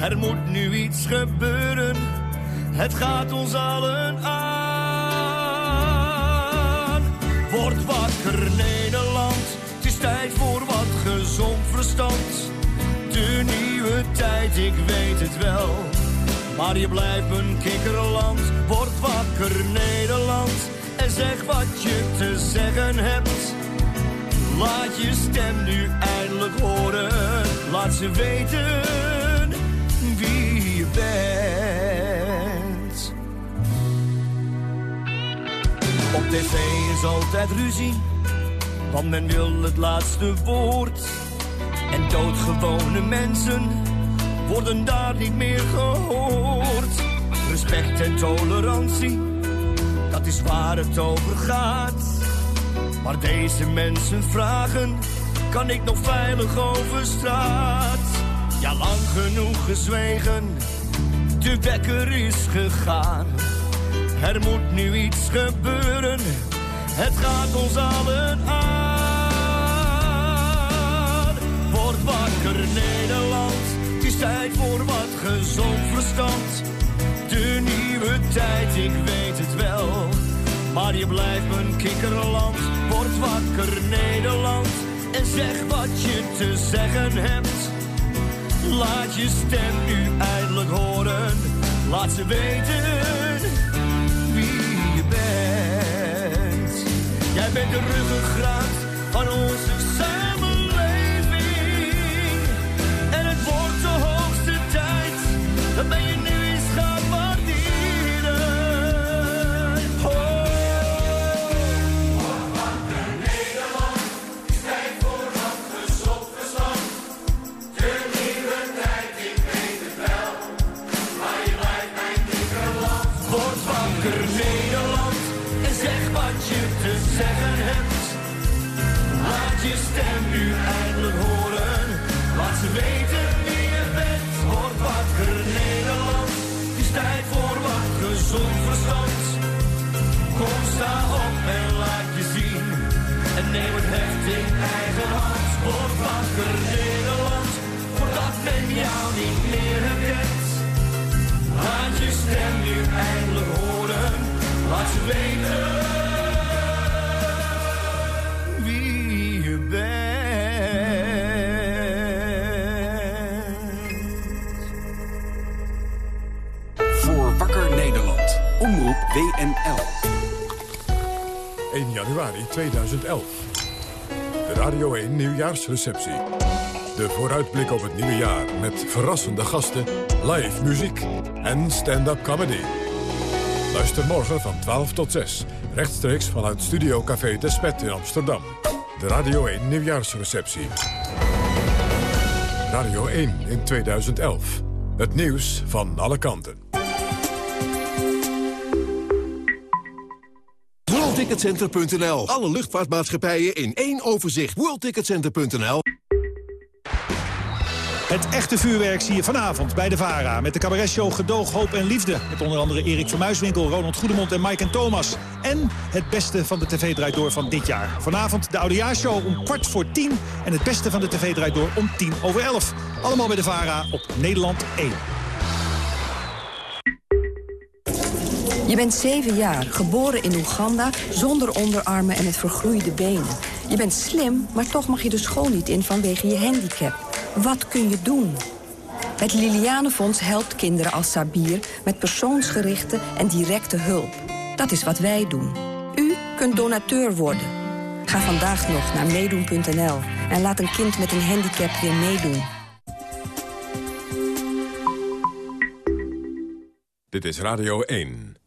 Er moet nu iets gebeuren, het gaat ons allen aan. Word wakker Nederland, het is tijd voor wat gezond verstand. De nieuwe tijd, ik weet het wel, maar je blijft een kikkerland. Word wakker Nederland en zeg wat je te zeggen hebt. Laat je stem nu eindelijk horen, laat ze weten Op tv is altijd ruzie, want men wil het laatste woord. En doodgewone mensen worden daar niet meer gehoord. Respect en tolerantie, dat is waar het over gaat. Maar deze mensen vragen, kan ik nog veilig over straat? Ja, lang genoeg gezwegen, de wekker is gegaan. Er moet nu iets gebeuren, het gaat ons allen aan. Word wakker Nederland, het is tijd voor wat gezond verstand. De nieuwe tijd, ik weet het wel. Maar je blijft mijn kikkerland, word wakker Nederland. En zeg wat je te zeggen hebt. Laat je stem nu eindelijk horen. Laat ze weten wie je bent. Jij bent de ruggengraat van onze wakker Nederland. Voordat men jou niet meer herkent. Laat je stem nu eindelijk horen. Laat ze weten wie je bent. Voor Wakker Nederland. Omroep WNL. 1 januari 2011. Radio 1 nieuwjaarsreceptie. De vooruitblik op het nieuwe jaar met verrassende gasten, live muziek en stand-up comedy. Luister morgen van 12 tot 6, rechtstreeks vanuit Studio Café Despet in Amsterdam. De Radio 1 nieuwjaarsreceptie. Radio 1 in 2011. Het nieuws van alle kanten. WorldTicketCenter.nl. Alle luchtvaartmaatschappijen in één overzicht. WorldTicketCenter.nl. Het echte vuurwerk zie je vanavond bij de VARA. Met de cabaretshow Gedoog, Hoop en Liefde. Met onder andere Erik van Muiswinkel, Ronald Goedemond en Mike en Thomas. En het beste van de tv draait door van dit jaar. Vanavond de oudejaarshow om kwart voor tien. En het beste van de tv draait door om tien over elf. Allemaal bij de VARA op Nederland 1. Je bent zeven jaar, geboren in Oeganda, zonder onderarmen en met vergroeide benen. Je bent slim, maar toch mag je de school niet in vanwege je handicap. Wat kun je doen? Het Lilianenfonds helpt kinderen als Sabir met persoonsgerichte en directe hulp. Dat is wat wij doen. U kunt donateur worden. Ga vandaag nog naar meedoen.nl en laat een kind met een handicap weer meedoen. Dit is Radio 1.